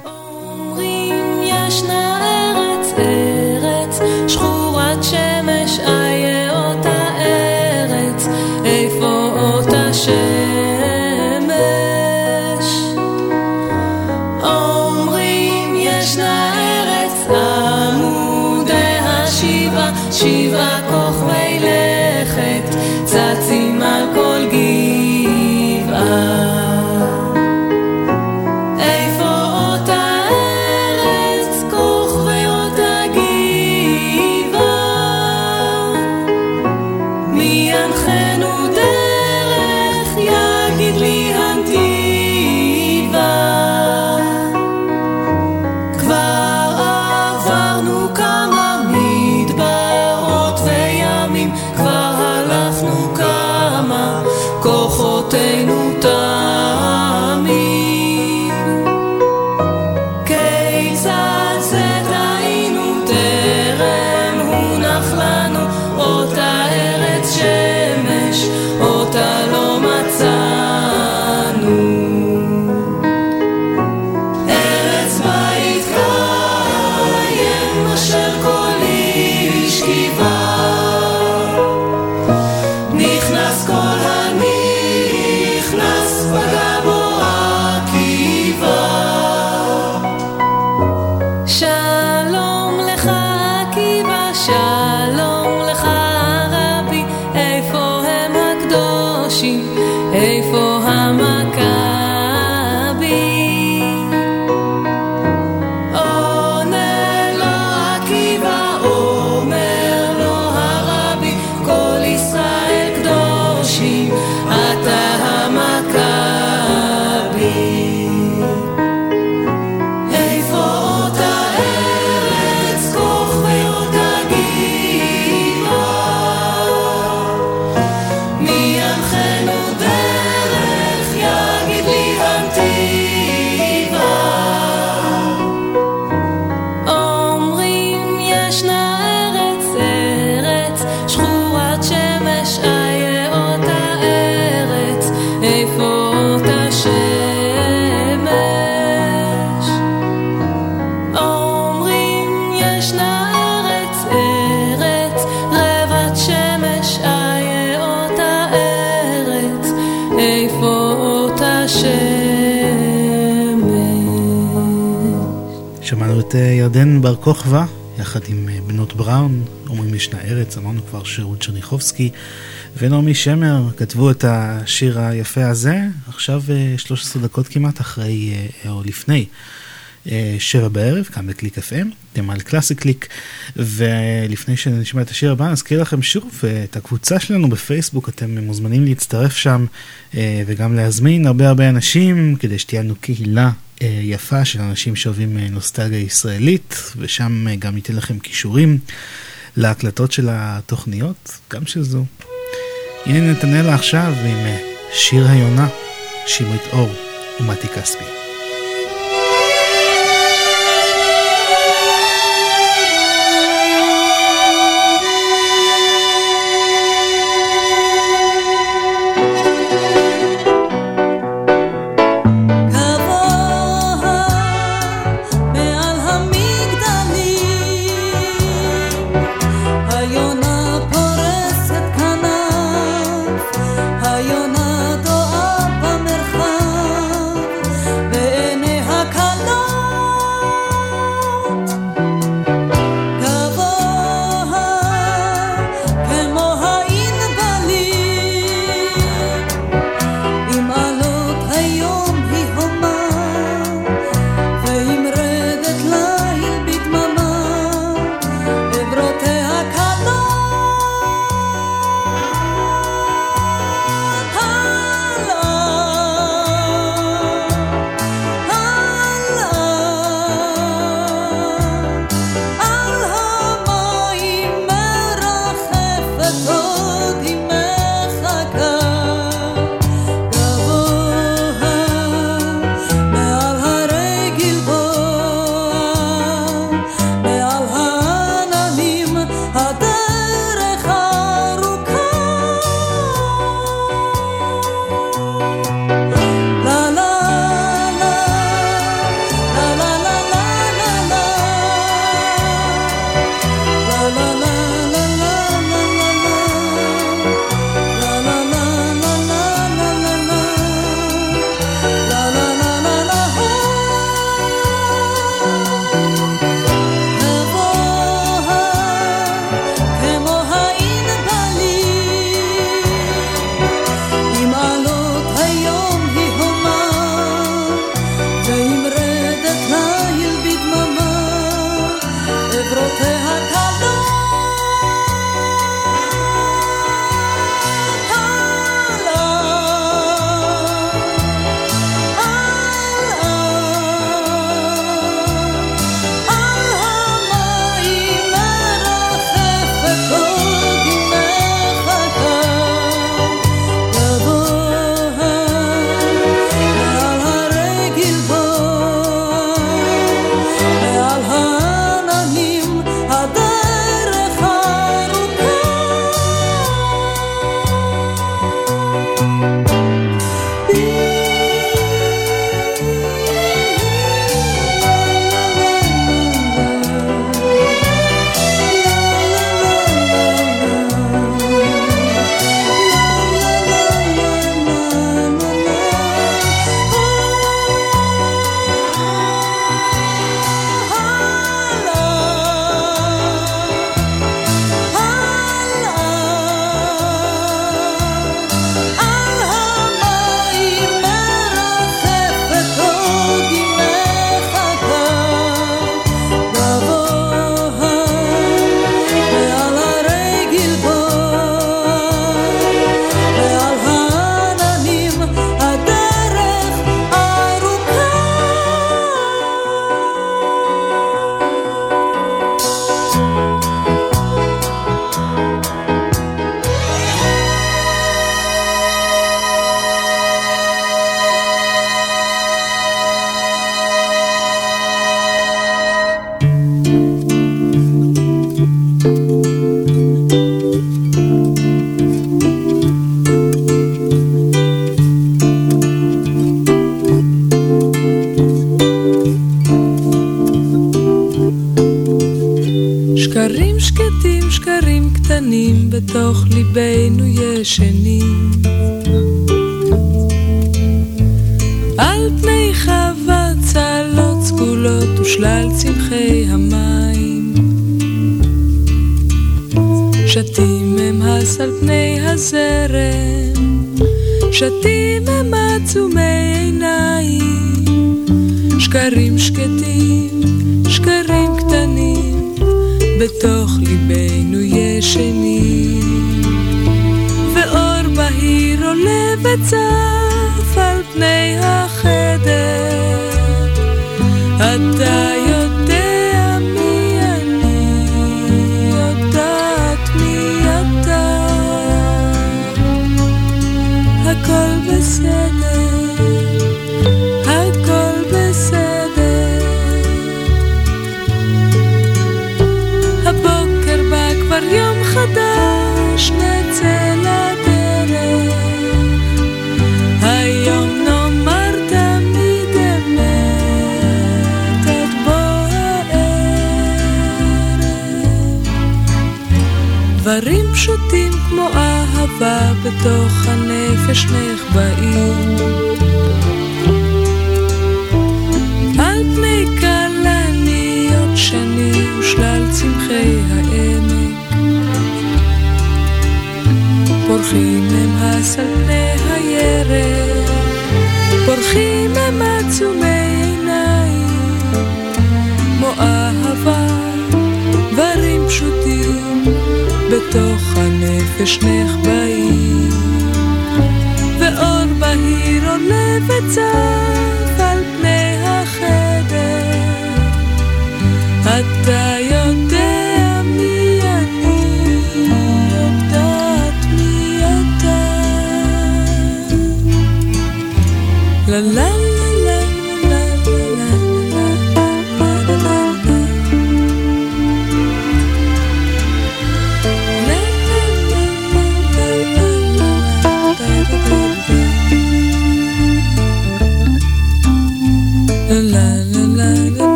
ירדן בר כוכבא, יחד עם אה, בנות בראון, אומרים ישנה ארץ, אמרנו כבר שירות צ'רניחובסקי, ונעמי שמר כתבו את השיר היפה הזה, עכשיו 13 אה, דקות כמעט אחרי, או לפני. שבע בערב, כאן בקליק FM, אתם על קלאסי קליק, ולפני שנשמע את השיר הבא, נזכיר לכם שוב את הקבוצה שלנו בפייסבוק, אתם מוזמנים להצטרף שם וגם להזמין הרבה הרבה אנשים, כדי שתהיה לנו קהילה אה, יפה של אנשים שאוהבים אה, נוסטגיה ישראלית, ושם אה, גם ניתן לכם כישורים להקלטות של התוכניות, גם של זו. הנה נתנאלה עכשיו עם שיר היונה, שמרית אור ומתי כספי.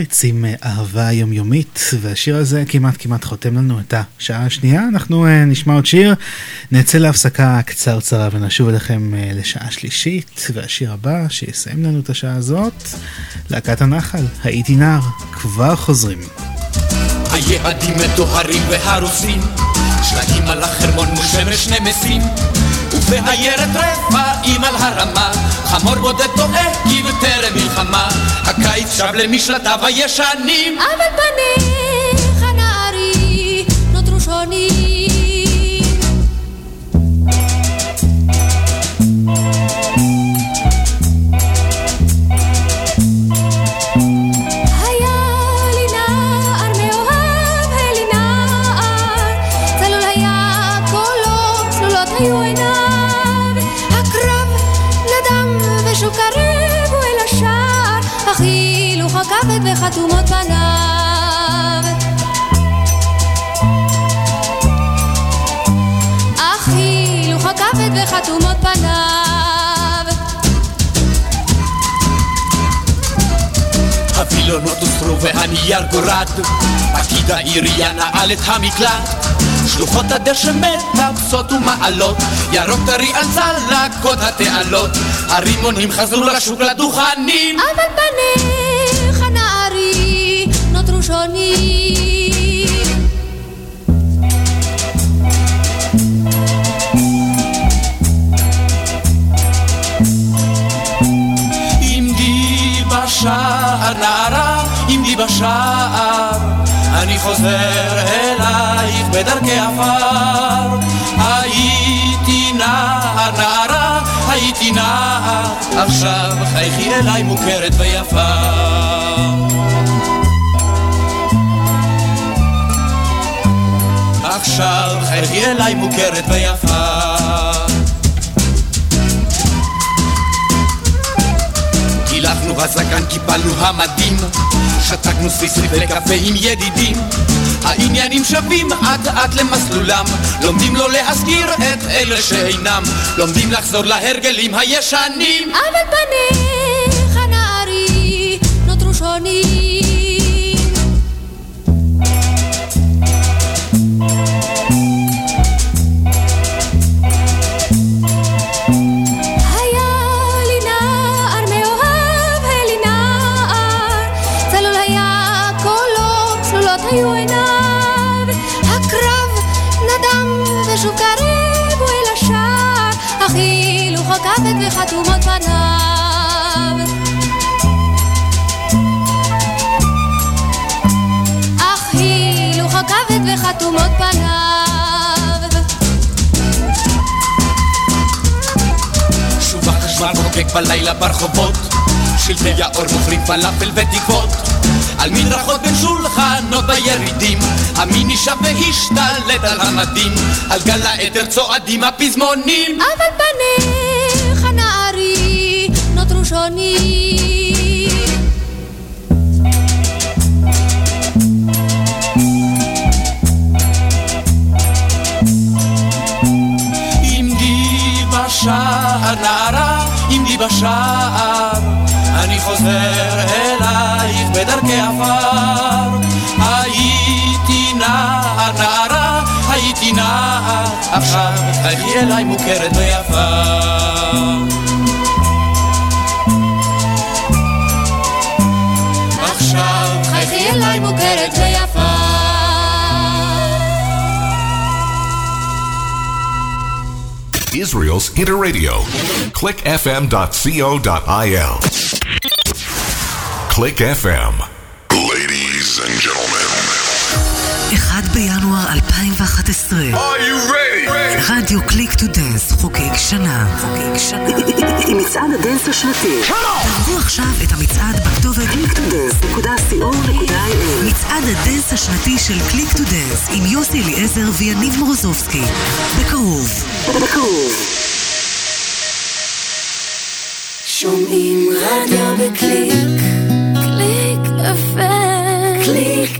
רביץ עם אה, אהבה יומיומית, והשיר הזה כמעט כמעט חותם לנו את השעה השנייה. אנחנו uh, נשמע עוד שיר, נצא להפסקה קצרצרה ונשוב אליכם uh, לשעה שלישית, והשיר הבא שיסיים לנו את השעה הזאת, להקת הנחל, הייתי נער, כבר חוזרים. היעדים מטוהרים והרוסים, שלגים על החרמון מול שמש נמסים, ובעיירת רפאים על הרמה, חמור בודד טועה כי בטרם מלחמה, הקיץ שב למשלטיו הישנים. אבל פניך וחתומות פניו. אך הילוך הכבד וחתומות פניו. הווילונות הוסרו והנייר גורד, פקיד העירייה נעל את המקלט. שלוחות הדשא מטפסות ומעלות, ירוק טרי על צלקות התעלות, הרימונים חזרו לשוק לדוכנים. אבל נערי נער, עכשיו חייכי אליי מוכרת ויפה. עכשיו. חייכי אליי מוכרת ויפה. קילחנו הזקן קיפלנו המדים. שתקנו סביסריף לקפה עם ידידים. העניינים שווים אט אט למסלולם. לומדים לא להזכיר את אלה שאינם. לומדים לחזור להרגלים הישנים. אבל פניך נערי נותרו שונים וחתומות פניו. שוב החשמל רוקק בלילה ברחובות שלטי האור מוכרים פלאפל ותקוות. על מדרכות בין שולחנות הירידים המיני שב והשתלט על המדים. על גל האתר צועדים הפזמונים. אבל פניך נערי נותרו שונים בשער אני חוזר אלייך בדרכי עפר. הייתי נער נערה הייתי נער עכשיו חייכי אליי מוכרת ויפה. עכשיו חייכי אליי מוכרת ויפה Israel's Interradio. clickfm.co.il. Click FM. Ladies and gentlemen. 1 בינואר 2011. רדיו Click To Dance חוגג שנה. חוגג שנה. עם מצעד ה dance השנתי. תערבו עכשיו את המצעד בכתובת clicktoDance.co.il מצעד ה dance השנתי של Click To Dance עם יוסי אליעזר ויניב מורוזובסקי. בקרוב. בקרוב. שומעים רדיו בקליק, קליק FM, קליק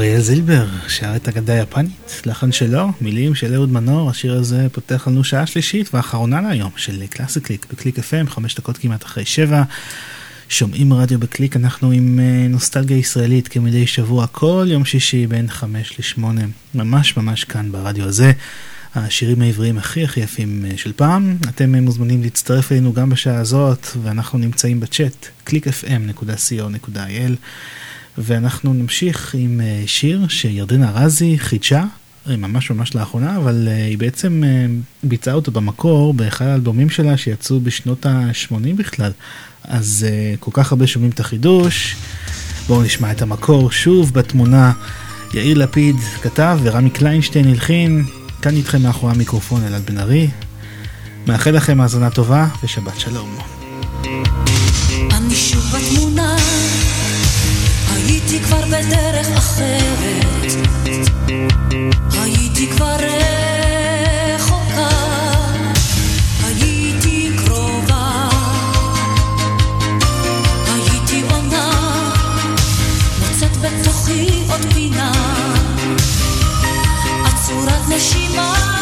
אריאל זילבר שר את אגדה יפנית, לחן שלו, מילים של אהוד מנור, השיר הזה פותח לנו שעה שלישית ואחרונה להיום של קלאסי קליק בקליק FM, חמש דקות כמעט אחרי שבע. שומעים רדיו בקליק, אנחנו עם אה, נוסטלגיה ישראלית כמדי שבוע, כל יום שישי בין חמש לשמונה, ממש ממש כאן ברדיו הזה. השירים העבריים הכי הכי יפים אה, של פעם. אתם אה, מוזמנים להצטרף אלינו גם בשעה הזאת, ואנחנו נמצאים בצ'אט, www.clickfm.co.il, ואנחנו נמשיך עם אה, שיר שירדנה ארזי חידשה. אה, ממש ממש לאחרונה, אבל uh, היא בעצם ביצעה אותו במקור באחד האלבומים שלה שיצאו בשנות ה-80 בכלל. אז כל כך הרבה שומעים את החידוש. בואו נשמע את המקור שוב בתמונה. יאיר לפיד כתב ורמי קליינשטיין הלחין. כאן איתכם מאחורי המיקרופון אלעד בן ארי. מאחל לכם האזנה טובה ושבת שלום. אני שוב בתמונה, הייתי כבר בדרך אחרת, הייתי כבר רחוקה, הייתי קרובה, הייתי עונה, מוצאת בתוכי עוד פינה, עצורת נשימה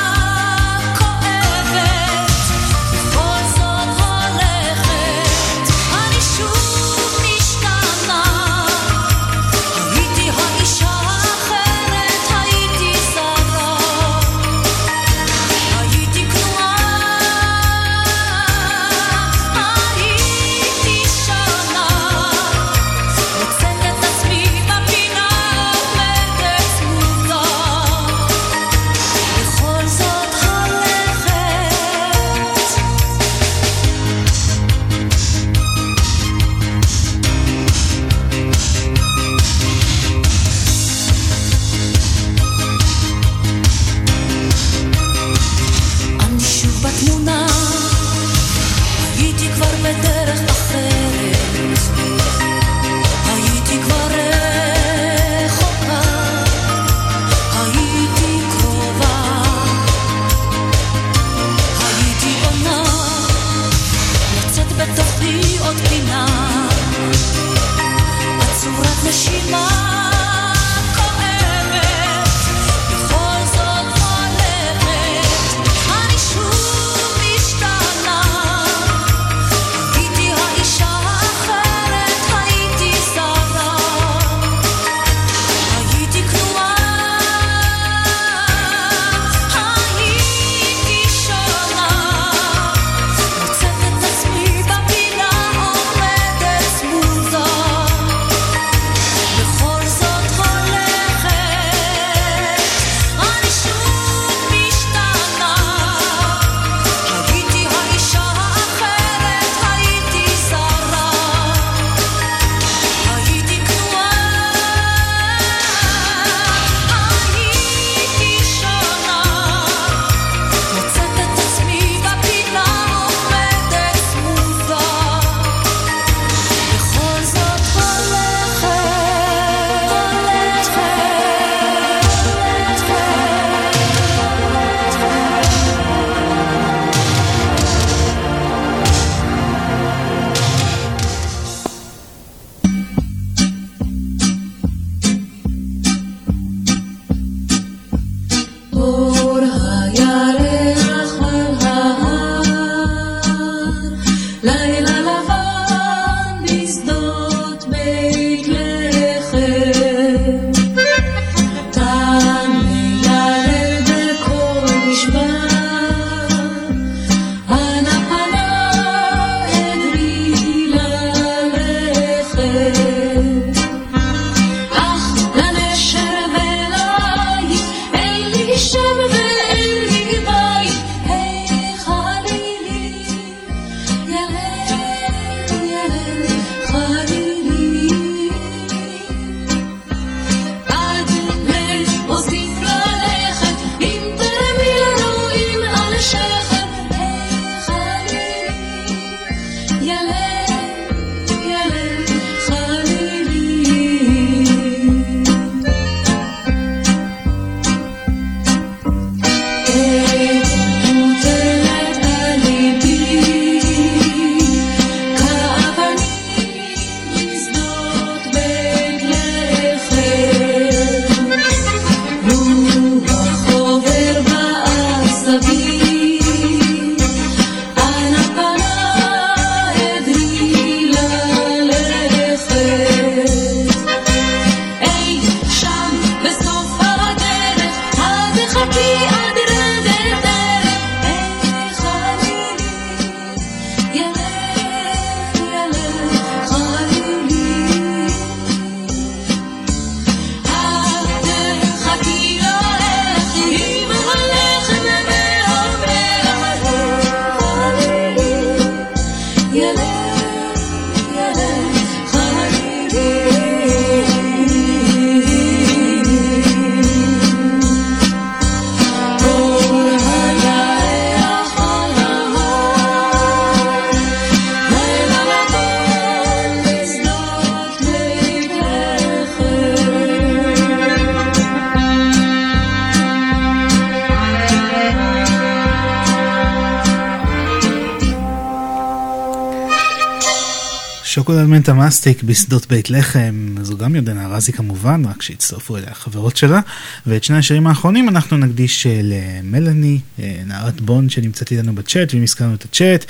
שוקולד מנטה מסטיק בשדות בית לחם, זו גם ירדנה ארזי כמובן, רק שהצטרפו אליה החברות שלה. ואת שני השירים האחרונים אנחנו נקדיש אה, למלאני, אה, נערת בונד שנמצאת איתנו בצ'אט, ואם הזכרנו את הצ'אט,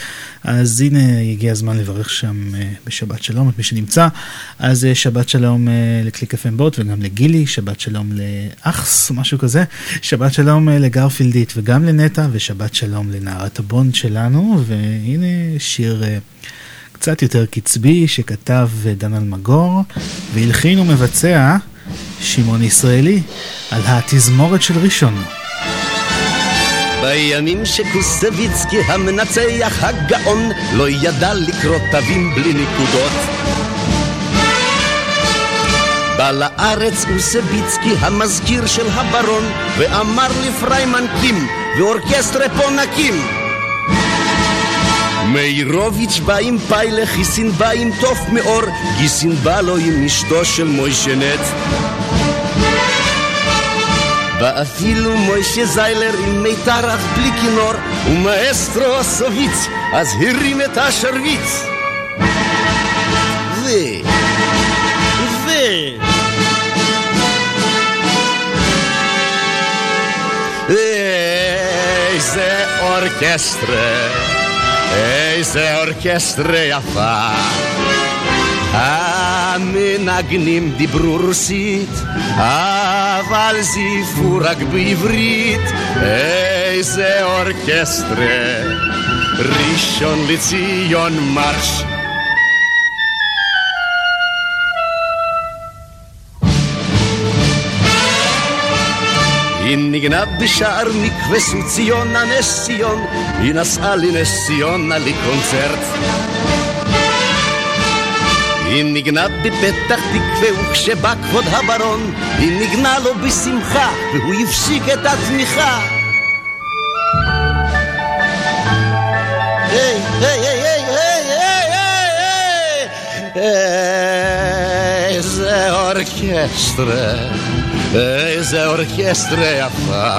אז הנה הגיע הזמן לברך שם אה, בשבת שלום את מי שנמצא. אז שבת שלום לקליק FM בוט וגם לגילי, שבת שלום לאחס, משהו כזה, שבת שלום לגרפילדית וגם לנטע, ושבת שלום לנערת הבונד שלנו, והנה שיר... קצת יותר קצבי שכתב דן אלמגור והלחין ומבצע שמעון ישראלי על התזמורת של ראשון. בימים שקוסביצקי המנצח הגאון לא ידע לקרוא תווים בלי נקודות בא לארץ אוסביצקי המזכיר של הברון ואמר לפריימן קים ואורקסטרה פה נקים מאירוביץ' בא עם פיילה, חיסין בא עם תוף מאור, גיסין בא לו עם אשתו של מוישנט. בא אפילו מוישה זיילר עם מיתר אך בלי כינור, ומאסטרו הסוביץ, אז הרים את השרביץ. ו... ו... איזה אורקסטרה איזה אורקסטרה יפה. המנגנים דיברו רוסית אבל זיפו רק בעברית. איזה אורקסטרה ראשון לציון מרש היא ניגנה בשער מקווה ציונה נס ציון, היא נסעה לנס ציונה לקונצרט. היא ניגנה בפתח תקווה וכשבא כבוד הברון, היא ניגנה לו בשמחה והוא הפסיק את התמיכה. היי, היי, היי, היי, היי, היי, איזה אורקסטרה. איזה אורקסטרה יפה.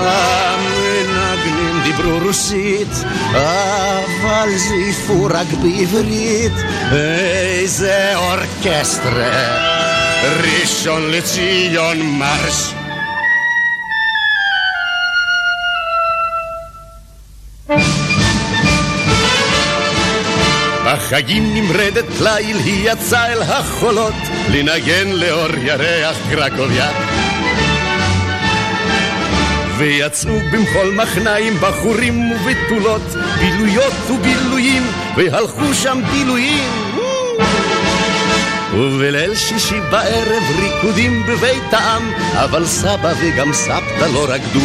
המנגנים דיברו רוסית, אבל זייפו רק בעברית. איזה אורקסטרה, ראשון לציון מרש. בחגים נמרדת ליל היא יצאה אל החולות לנגן לאור ירח קרקוביה. ויצאו במחול מחניים בחורים ובתולות בילויות ובילויים והלכו שם בילויים ובליל שישי בערב ריקודים בבית העם אבל סבא וגם סבתא לא רקדו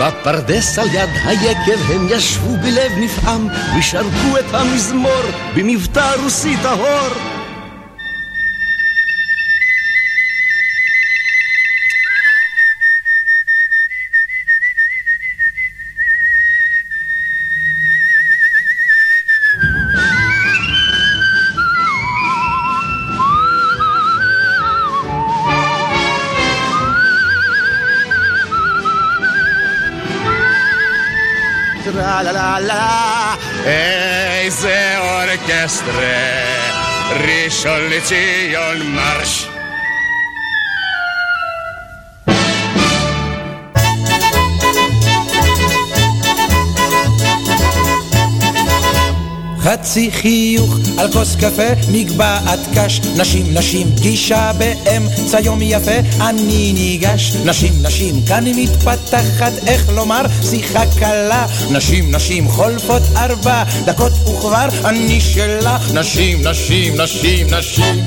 בפרדס על יד היקב הם ישבו בלב נפעם ושרקו את המזמור במבטא רוסי טהור אורקסטרה, ראשון לציון מרש. חצי חיוך על כוס קפה, מגבעת קש, נשים נשים פגישה באמצע יום יפה, אני ניגש, נשים נשים כאן מתפתחת, איך לומר, שיחה קלה, נשים נשים חולפות ארבע דקות וכבר אני שלה, נשים נשים נשים נשים.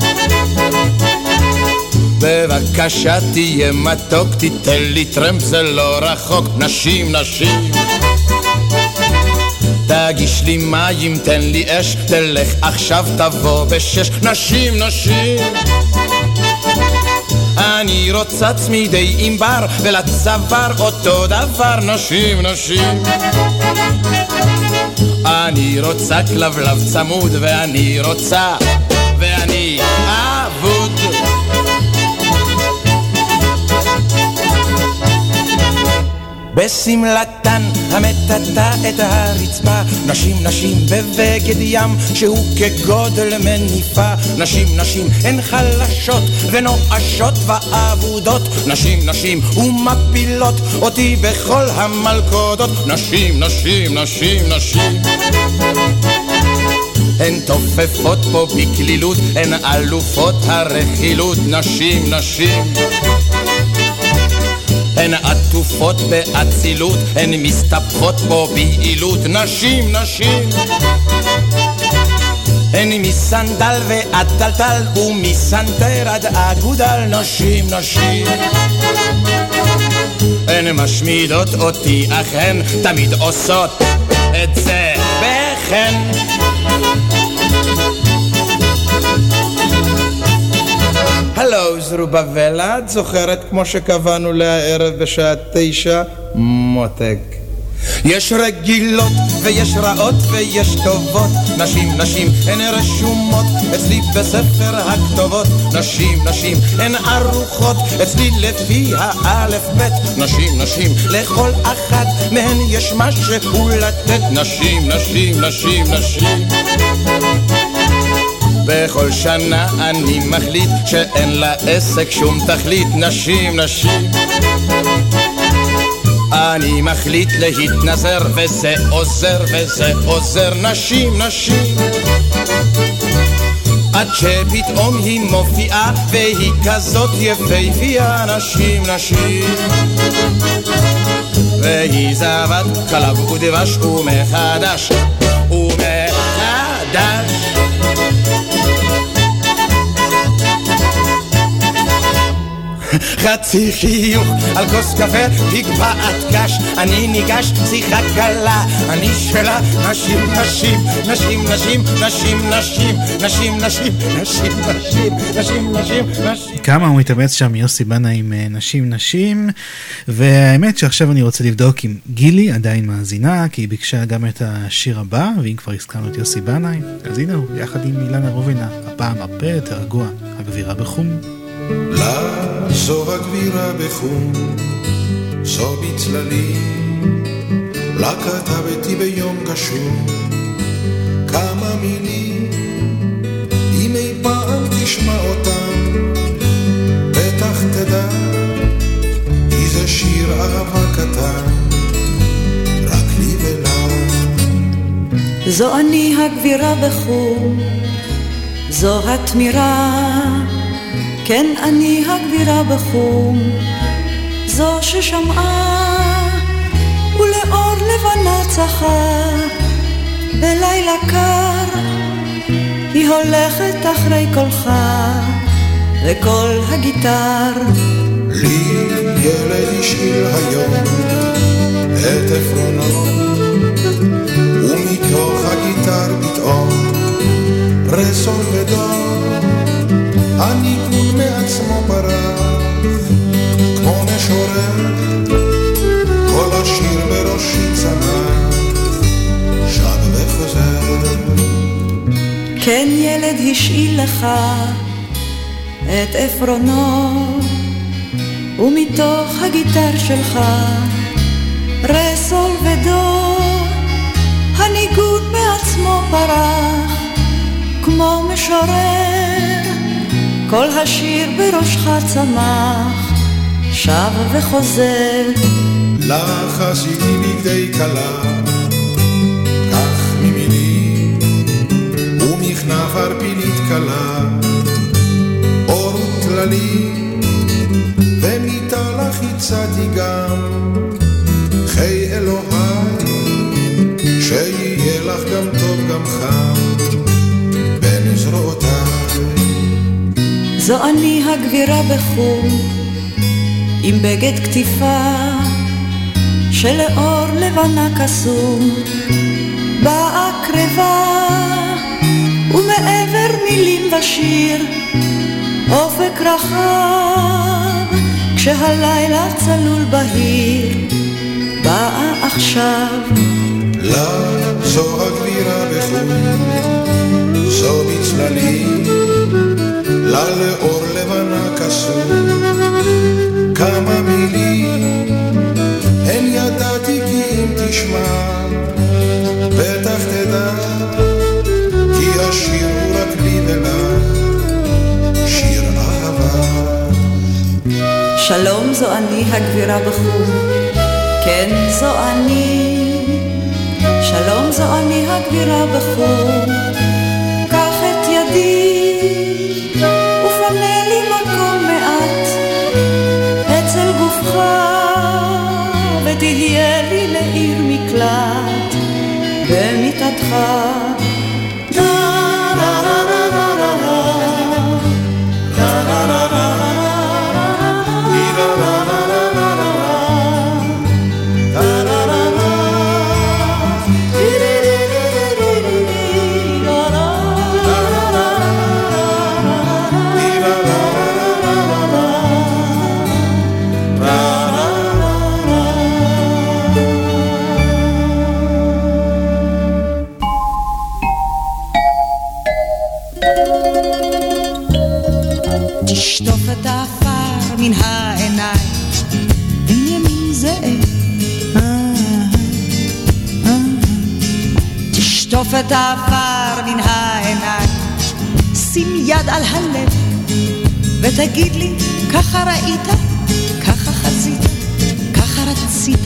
בבקשה תהיה מתוק, תיתן לי טרמפ זה לא רחוק, נשים נשים תגיש לי מים, תן לי אש, תלך עכשיו תבוא בשש. נשים, נשים. אני רוצה צמידי ענבר, ולצוואר אותו דבר. נשים, נשים. אני רוצה כלבלב צמוד, ואני רוצה, בשמלתן המטאטא את הרצפה. נשים, נשים בבגד ים שהוא כגודל מניפה. נשים, נשים הן חלשות ונואשות ואבודות. נשים, נשים ומפילות אותי בכל המלכודות. נשים, נשים, נשים, נשים. הן תופפות פה בקלילות, הן אלופות הרכילות, נשים, נשים. הן עטופות באצילות, הן מסתפחות פה ביעילות, נשים, נשים. הן מסנדל ועד טלטל, ומסנטר עד אגודל, נשים, נשים. הן משמידות אותי, אך הן תמיד עושות את זה בחן. הלו, זרובבלה, את זוכרת כמו שקבענו לערב בשעה תשע? מותק. יש רגילות ויש רעות ויש טובות. נשים, נשים הן רשומות אצלי בספר הכתובות. נשים, נשים הן ערוכות אצלי לפי האלף בית נשים, נשים לכל אחת מהן יש משהו לתת. נשים, נשים, נשים, נשים בכל שנה אני מחליט שאין לעסק שום תכלית. נשים, נשים. אני מחליט להתנזר וזה עוזר וזה עוזר. נשים, נשים. עד שפתאום היא מופיעה והיא כזאת יפהפייה. נשים, נשים. והיא זבת חלב ודבש ומחדש. ומחדש חצי חיוך על כוס קפה, תקבעת קש, אני ניגש, שיחה קלה, אני שלה, נשים, נשים, נשים, נשים, נשים, נשים, נשים, נשים, נשים, נשים, נשים, נשים, נשים. כמה הוא מתאמץ שם יוסי בנה עם אה, נשים נשים, והאמת שעכשיו אני רוצה לבדוק אם גילי עדיין מאזינה, כי היא ביקשה גם את השיר הבא, ואם כבר הזכרנו את יוסי בנאי, אז הנה הוא, יחד עם אילנה רובינה, הפעם הרבה יותר רגוע, הגבירה בחום. לה זו הגבירה בחום, זו בצללים, לה כתבתי ביום גשום כמה מילים, אם אי פעם תשמע אותם, בטח תדע, כי זה שיר אהבה קטן, רק לי ולה. זו אני הגבירה בחום, זו התמירה. כן, אני הגבירה בחום, זו ששמעה ולאור לבנה צחה. בלילה קר היא הולכת אחרי קולך וקול הגיטר. לי ילד השאיר היום את עפרונו ומתוך הגיטר פתאום רסול ודור הניגון מעצמו ברח, כמו משורר, כל השיר בראשי צמח, שב וחוזר. כן ילד השאיל לך את עפרונו, ומתוך הגיטר שלך רסול ודו, הניגון מעצמו פרח, כמו משורר. כל השיר בראשך צמח, שב וחוזר. לך עשיתי בגדי כלה, כך ממילים, ומכנף ערפילית קלה, אור וטללים, ומיטה לך הצעתי גם, חיי אלוהי, שיהיה לך גם טוב גם חם, זו אני הגבירה בחום, עם בגד כתיפה, שלאור לבנה קסום, באה קרבה, ומעבר מילים ושיר, אופק רחב, כשהלילה צלול בהיר, באה עכשיו. לה זו הגבירה בחום, זו בצללים. לה לאור לבנה קשור כמה מילים הן ידעתי כי אם תשמע בטח תדע כי השיר הוא רק לי ולה שיר אהבה. שלום זו אני הגבירה בחור. כן זו אני. שלום זו אני הגבירה בחור. ותהיה לי לעיר מקלט במיטתך. יד על הלב, ותגיד לי, ככה ראית, ככה חזית, ככה רצית,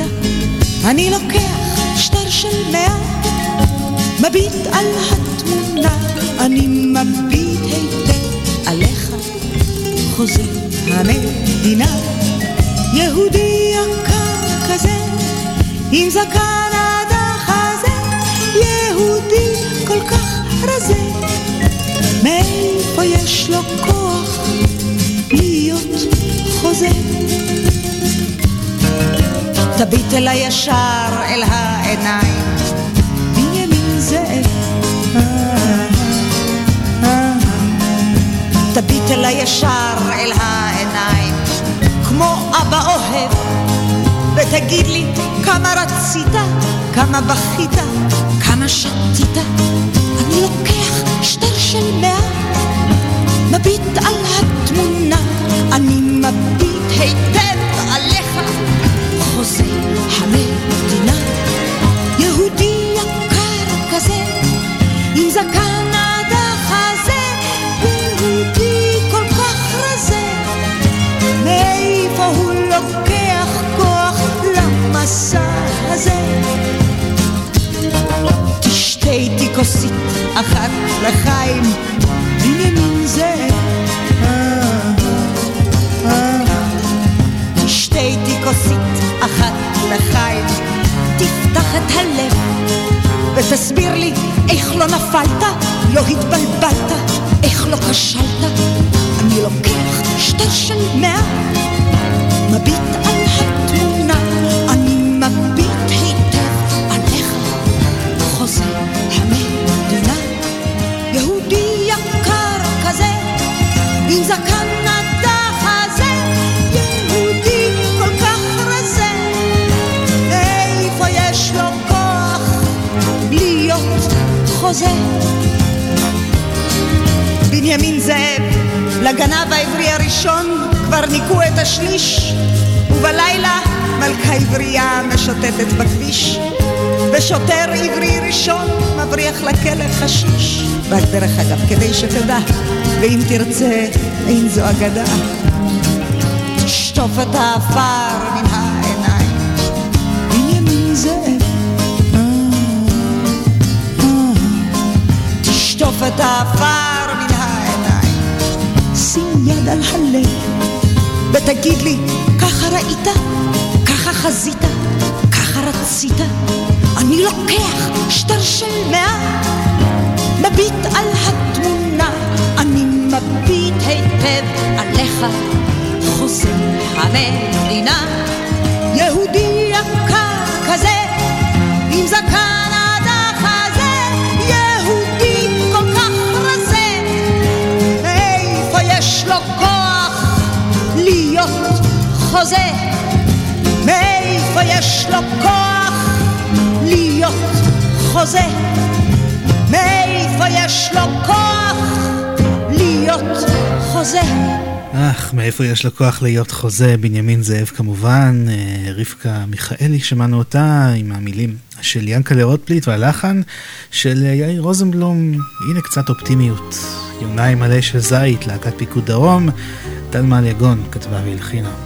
אני לוקח שטר של מאה, מביט על התמונה, אני מביט היטב עליך. חוזה המדינה, יהודי יקר כזה, עם זקן עד החזה, יהודי כל כך רזה, מאיפה יש לו כוח להיות חוזה? תביט אל הישר אל העיניים, בנימין זאב. תביט אל הישר אל העיניים, כמו אבא אוהב, ותגיד לי כמה רצית, כמה בכית, כמה שתית. אני לוקח של מאה, מביט על התמונה, אני מביט היטב עליך, חוזה המדינה, יהודי יקר כזה, עם זקן כוסית אחת לחיים, בנימין זאב. אה, אה. תשתה איתי כוסית אחת לחיים, תפתח את הלב ותסביר לי איך לא נפלת, לא התבלבלת, איך לא כשלת. אני לוקח שטר של מאה, מביט על חוזה? בנימין זאב, לגנב העברי הראשון כבר ניקו את השליש, ובלילה מלכה עברייה משוטטת בכביש, ושוטר עברי ראשון מבריח לכלא חשיש. רק דרך אגב, כדי שתדע, ואם תרצה, אין זו אגדה. תשטוף את העפר תשטוף את העפר מן העיניים, שים יד על הלב, ותגיד לי, ככה ראית, ככה חזית, ככה רצית, אני לוקח שטר של מאה, מביט על התמונה, אני מביט היטב עליך, חוזה המדינה, יהודי יקר כזה, עם זקן להיות חוזה? מאיפה יש לו כוח להיות חוזה? מאיפה יש לו כוח להיות חוזה? אך, מאיפה יש לו כוח להיות חוזה? בנימין זאב כמובן, אה, רבקה מיכאלי, שמענו אותה עם המילים של ינקלה רוטבליט והלחן של אה, יאיר רוזנבלום. הנה קצת אופטימיות. יונה עם מלא של זית, להקת פיקוד דרום, טלמה יגון כתבה והלחינה.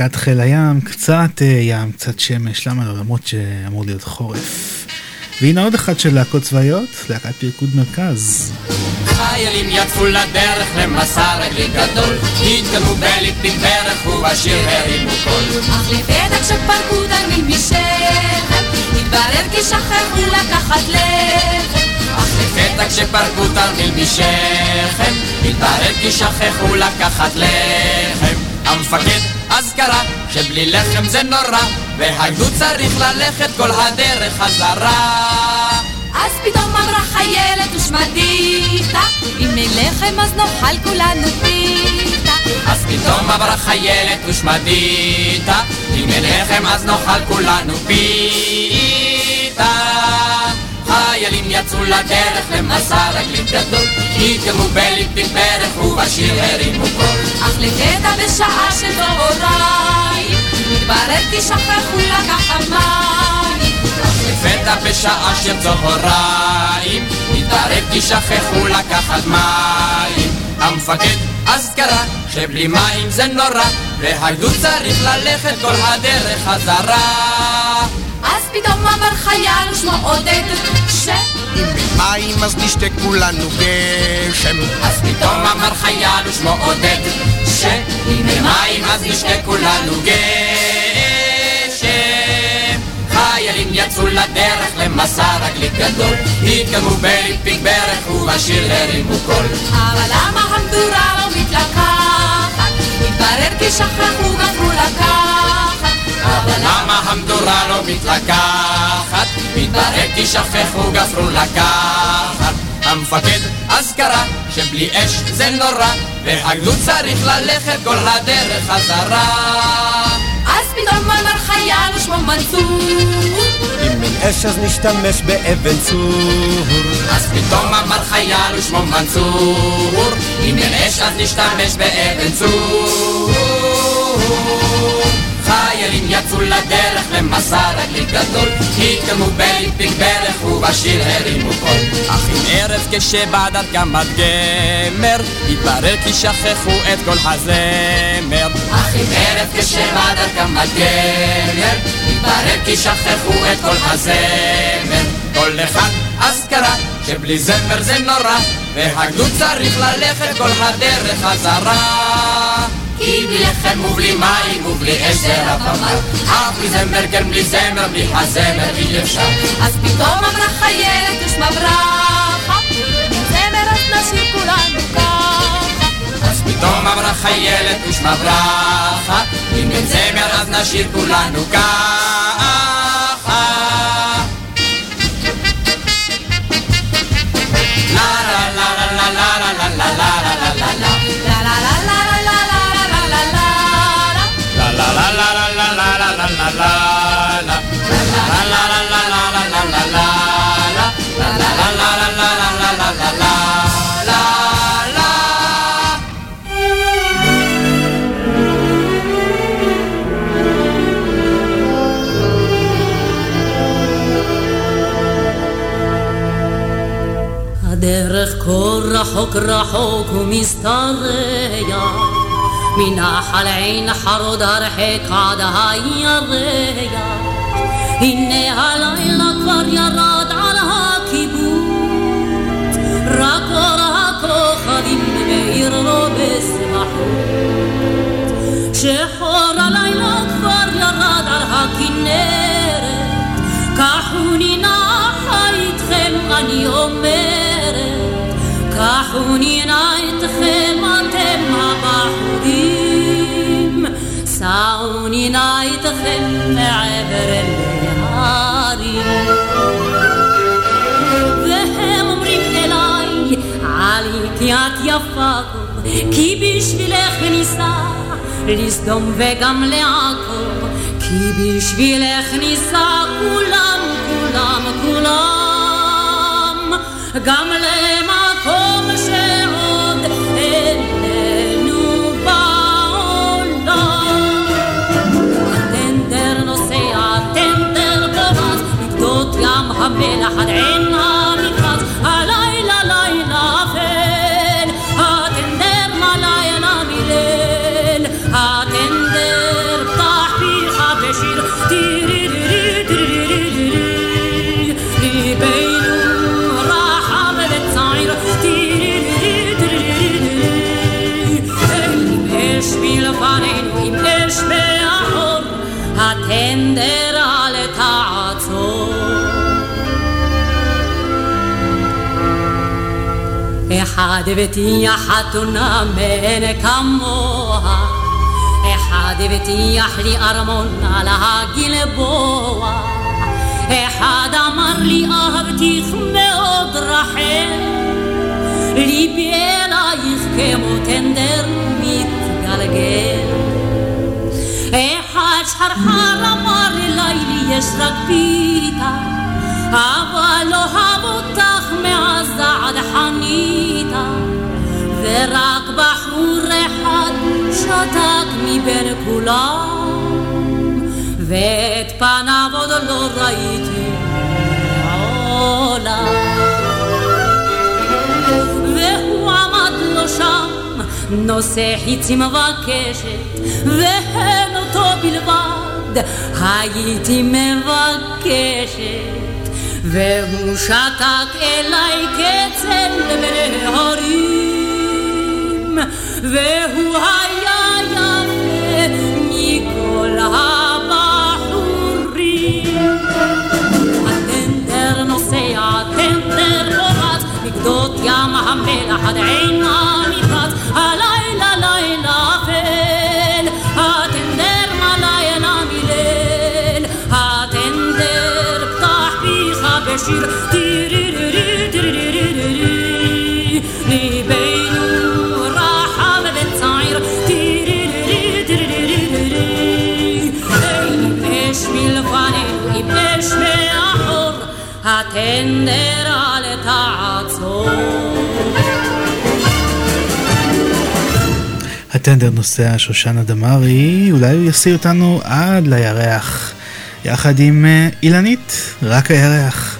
להקת חיל הים, קצת אה, ים, קצת שמש, למה לא? למרות שאמור להיות חורף. והנה עוד אחת של להקות צבאיות, להקת פרקוד מרכז. חיילים יצאו לדרך למסע רגלי גדול, התקדמו בליפים ברך ובשיר הרימו קול. אך לפתע כשפרקו תלמיד משכם, התברר כי שכחו לקחת לחם. אך לפתע כשפרקו תרמיל משכם, התברר כי שכחו לקחת לחם. המפקד אז קרא שבלי לחם זה נורא, והגדוד צריך ללכת כל הדרך חזרה. אז פתאום אמרה חיילת ושמדיתה, אם אין לחם אז נאכל כולנו פיתה. אז פתאום עברה חיילת ושמדיתה, אם אין לחם אז נאכל כולנו פיתה. חיילים יצאו לדרך למסע רגלית גדול, התקדמו בליפים ברך ובשיר הרימו קול. אך לפתע בשעה של צהריים, מתברר כי שכחו מים. לפתע בשעה של צהריים, התברר כי שכחו לקחת מים. המפקד אז קרא שבלי מים זה נורא, והגדוד צריך ללכת כל הדרך חזרה. אז פתאום אמר חייל ושמו עודד, ש... אם מים אז נשתה כולנו גשם. אז פתאום אמר חייל ושמו עודד, שאם אין מים אז נשתה כולנו גשם. חיילים יצאו לדרך למסע רגלית גדול, התקדמו בליפיק ברך ובשיר הרימו קול. אבל למה המדורה לא מתלקחת? התברר כי שכחו גפרו לקחת. אבל למה המדורה לא מתלקחת? מתברר כי שכחו גפרו לקחת. המפקד אז קרא שבלי אש זה נורא, והגדוד צריך ללכת כל הדרך חזרה. אז פתאום אמר חייל ושמו מנסור, אם אין אש אז נשתמש באבן צור. אז פתאום אמר חייל ושמו מנסור, אם אין אש אז נשתמש באבן צור. חיילים יצאו לדרך למסע רגלי גדול, התקדמו בליפיק ברך ובשיר הרימו קול. אך עם ערב כשבא דרכם עד גמר, התברר כי שכחו את כל הזמר. אך עם ערב כשבא דרכם עד גמר, התברר כי שכחו את כל הזמר. כל אחד אז קרא שבלי זמר זה נורא, והגדוד צריך ללכת כל הדרך חזרה. כי בלי לחם ובלי מים ובלי אש זה רב אמר אף בלי זמר כן בלי זמר בלי הזמר אי אפשר. אז פתאום אמרה חיילת ושמה ברכה, זמר אז נשאיר כולנו ככה. אז פתאום אמרה חיילת ושמה ברכה אם אין זמר אז נשאיר כולנו ככה רחוק רחוק ומשתרע מנחל עין חרוד הרחק עד הירח. הנה הלילה כבר ירד על הקיבוץ. רק אור הכוכבים מאיר לו בשמחות. שחור הלילה כבר ירד על הכנרת. קחוני נחה איתכם אני אומרת בחונין עיתכם אתם הבחורים, סעונין עיתכם מעבר אל ההרים. והם אומרים אליי, עלי כי את יפה, כי בשבילך וניסה לסדום וגם לעכו, כי בשבילך ניסה כולם, כולם, כולם. גם למקום שעוד איננו בעולם. הטנדר נוסע, הטנדר פורס, בגדות ים המלח עד עין אחד הבטיח חתונה מאין כמוה, אחד הבטיח לי ארמון על הגלבוע, אחד אמר לי אהבתיך מאוד רחל, ליבי אלייך כמו טנדר מתגלגל. אחד שחרחר אמר לי לילי יש רק פיתה, אבל אהב אותך מעזה עד חניתה, ורק בחור אחד שתק מבין כולם, ואת פניו עוד לא ראיתי מעולם. והוא עמד לו שם, נושא חיצים מבקשת, והן אותו בלבד הייתי מבקשת. שתק אליי כצל בין והוא היה יפה מכל הבחורים. הטנדר נוסע, הטנדר פורץ, מגדות ים המלח עד עין המפרץ, מאחור הטנדר אל תעצור הטנדר נוסע שושנה דמארי, אולי הוא יסיע אותנו עד לירח, יחד עם אילנית, רק הירח.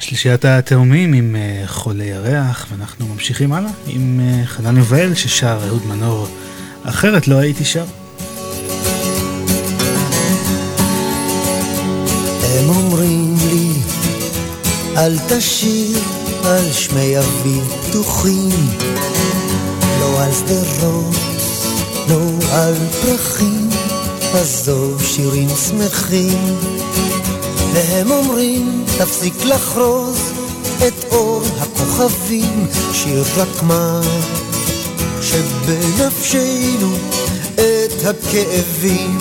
שלישיית התאומים עם אה, חולי ירח, ואנחנו ממשיכים הלאה עם אה, חנן יובל ששר אהוד מנור, אחרת לא הייתי שר. הם אומרים לי, אל תשיר על שמי אבי פתוחים, לא על שדרות, לא על פרחים, עזוב שירים שמחים. והם אומרים, תפסיק לחרוז את אור הכוכבים, שיר רק מה שבנפשנו את הכאבים.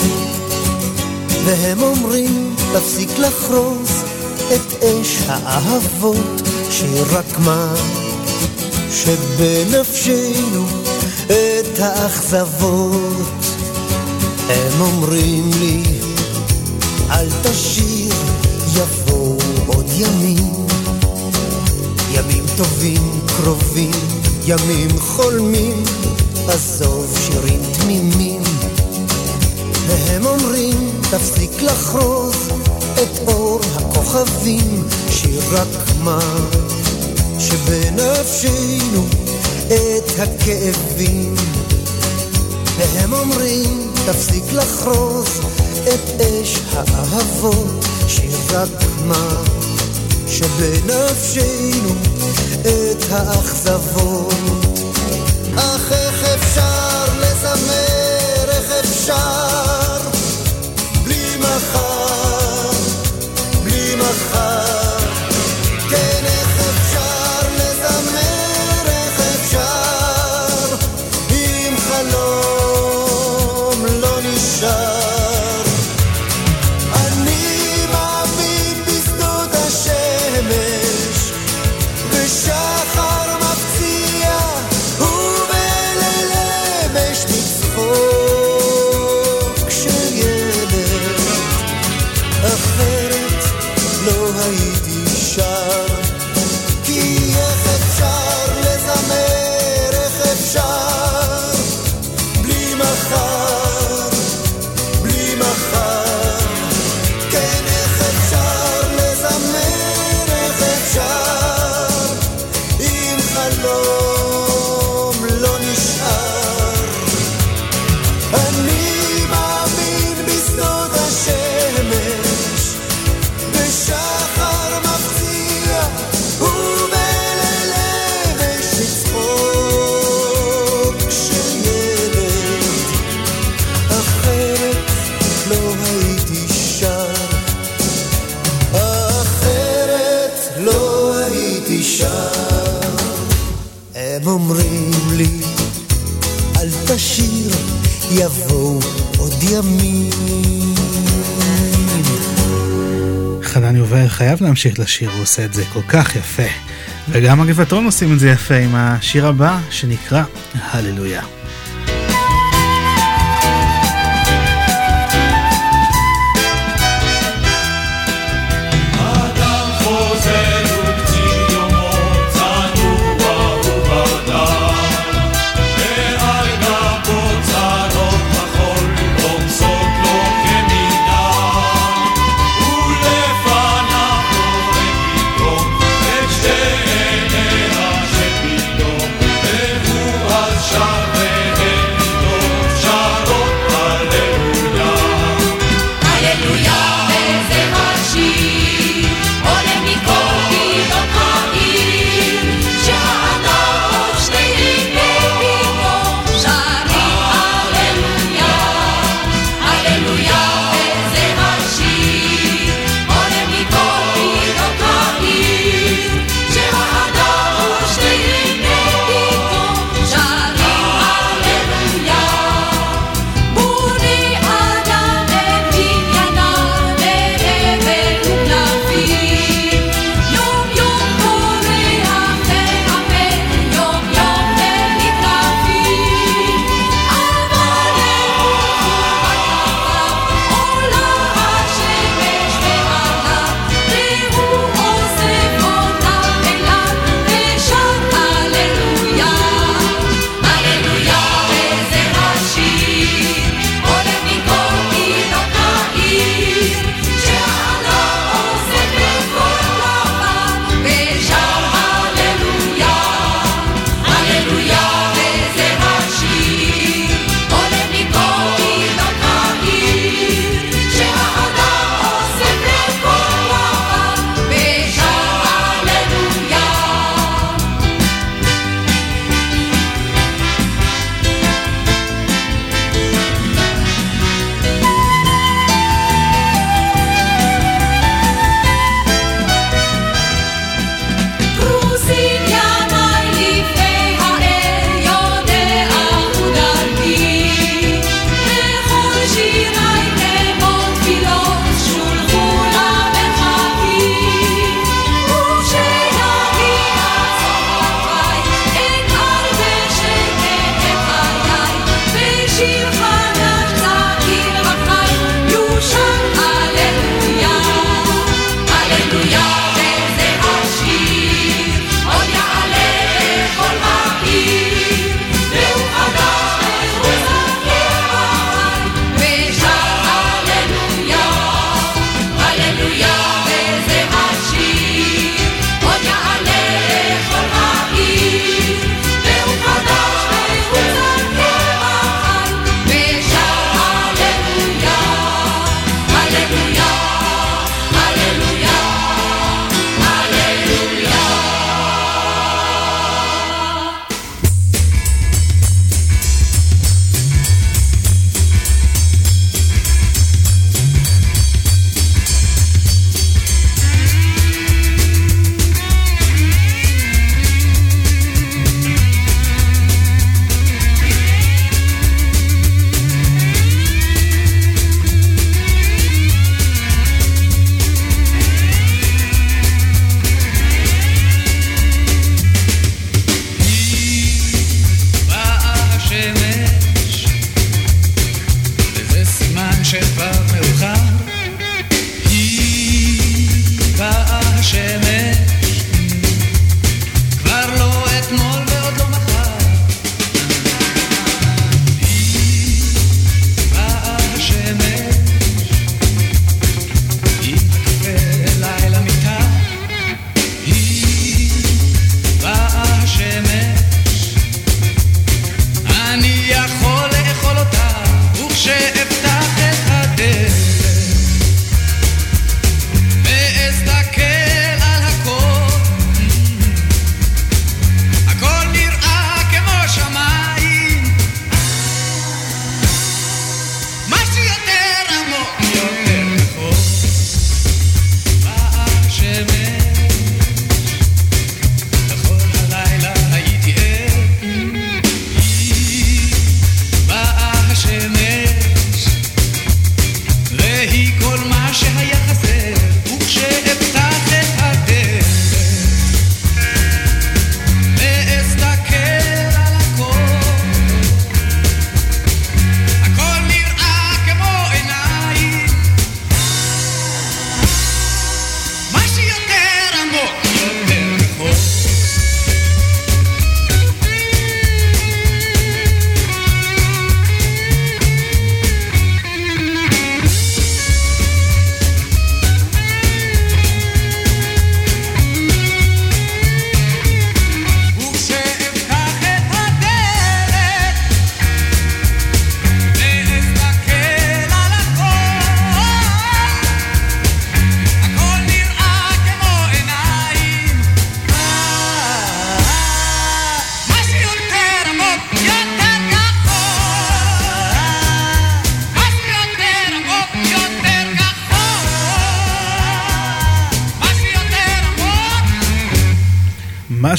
והם אומרים, תפסיק לחרוז את אש האהבות, שיר רק מה שבנפשנו את האכזבות. הם אומרים לי, אל תשיר, ימים. ימים טובים קרובים, ימים חולמים, עזוב שירים תמימים. והם אומרים, תפסיק לחרוז את אור הכוכבים, שיר רק מה שבנפשנו את הכאבים. והם אומרים, תפסיק לחרוז את אש האהבות, שיר רק מה שבנפשנו את האכזבות. אך איך אפשר לזמר, איך אפשר בלי מחר, בלי מחר. הם אומרים לי, אל תשאיר, יבואו עוד ימים. חנן יובל חייב להמשיך לשיר, הוא עושה את זה כל כך יפה. וגם הגבעתון עושים את זה יפה עם השיר הבא, שנקרא הללויה.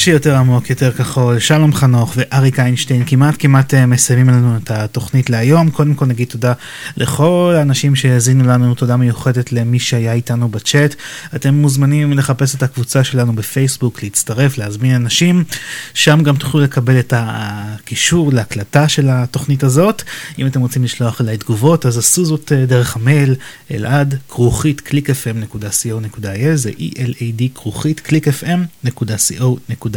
מה שיותר עמוק, יותר כחול, שלום חנוך ואריק איינשטיין כמעט כמעט אה, מסיימים לנו את התוכנית להיום. קודם כל נגיד תודה לכל האנשים שהאזינו לנו, תודה מיוחדת למי שהיה איתנו בצ'אט. אתם מוזמנים לחפש את הקבוצה שלנו בפייסבוק, להצטרף, להזמין אנשים. שם גם תוכלו לקבל את הקישור להקלטה של התוכנית הזאת. אם אתם רוצים לשלוח אליי תגובות, אז עשו זאת אה, דרך המייל, אלעד, כרוכית, clickfm.co.il, זה E-L-A-D, כרוכית, clickfm.co.il,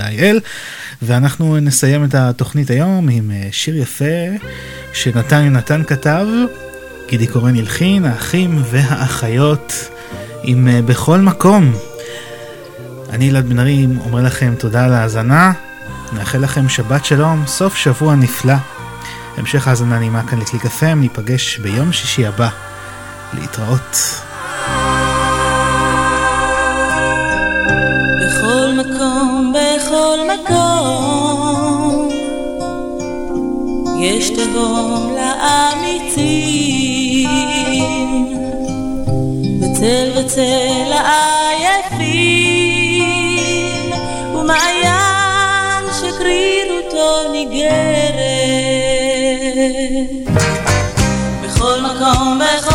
ואנחנו נסיים את התוכנית היום עם אה, שיר יפה שנתן יונתן כתב, גידי קורן הלחין, האחים והאחיות, עם אה, בכל מקום. אני אלעד בן ארי אומר לכם תודה על ההאזנה, נאחל לכם שבת שלום, סוף שבוע נפלא. המשך האזנה נעימה כאן לקליק FM, ניפגש ביום שישי הבא. להתראות. יש תהום לאמיצים, וצל וצל לעייפים, ומעיין שקרירותו ניגרת. בכל מקום, בכל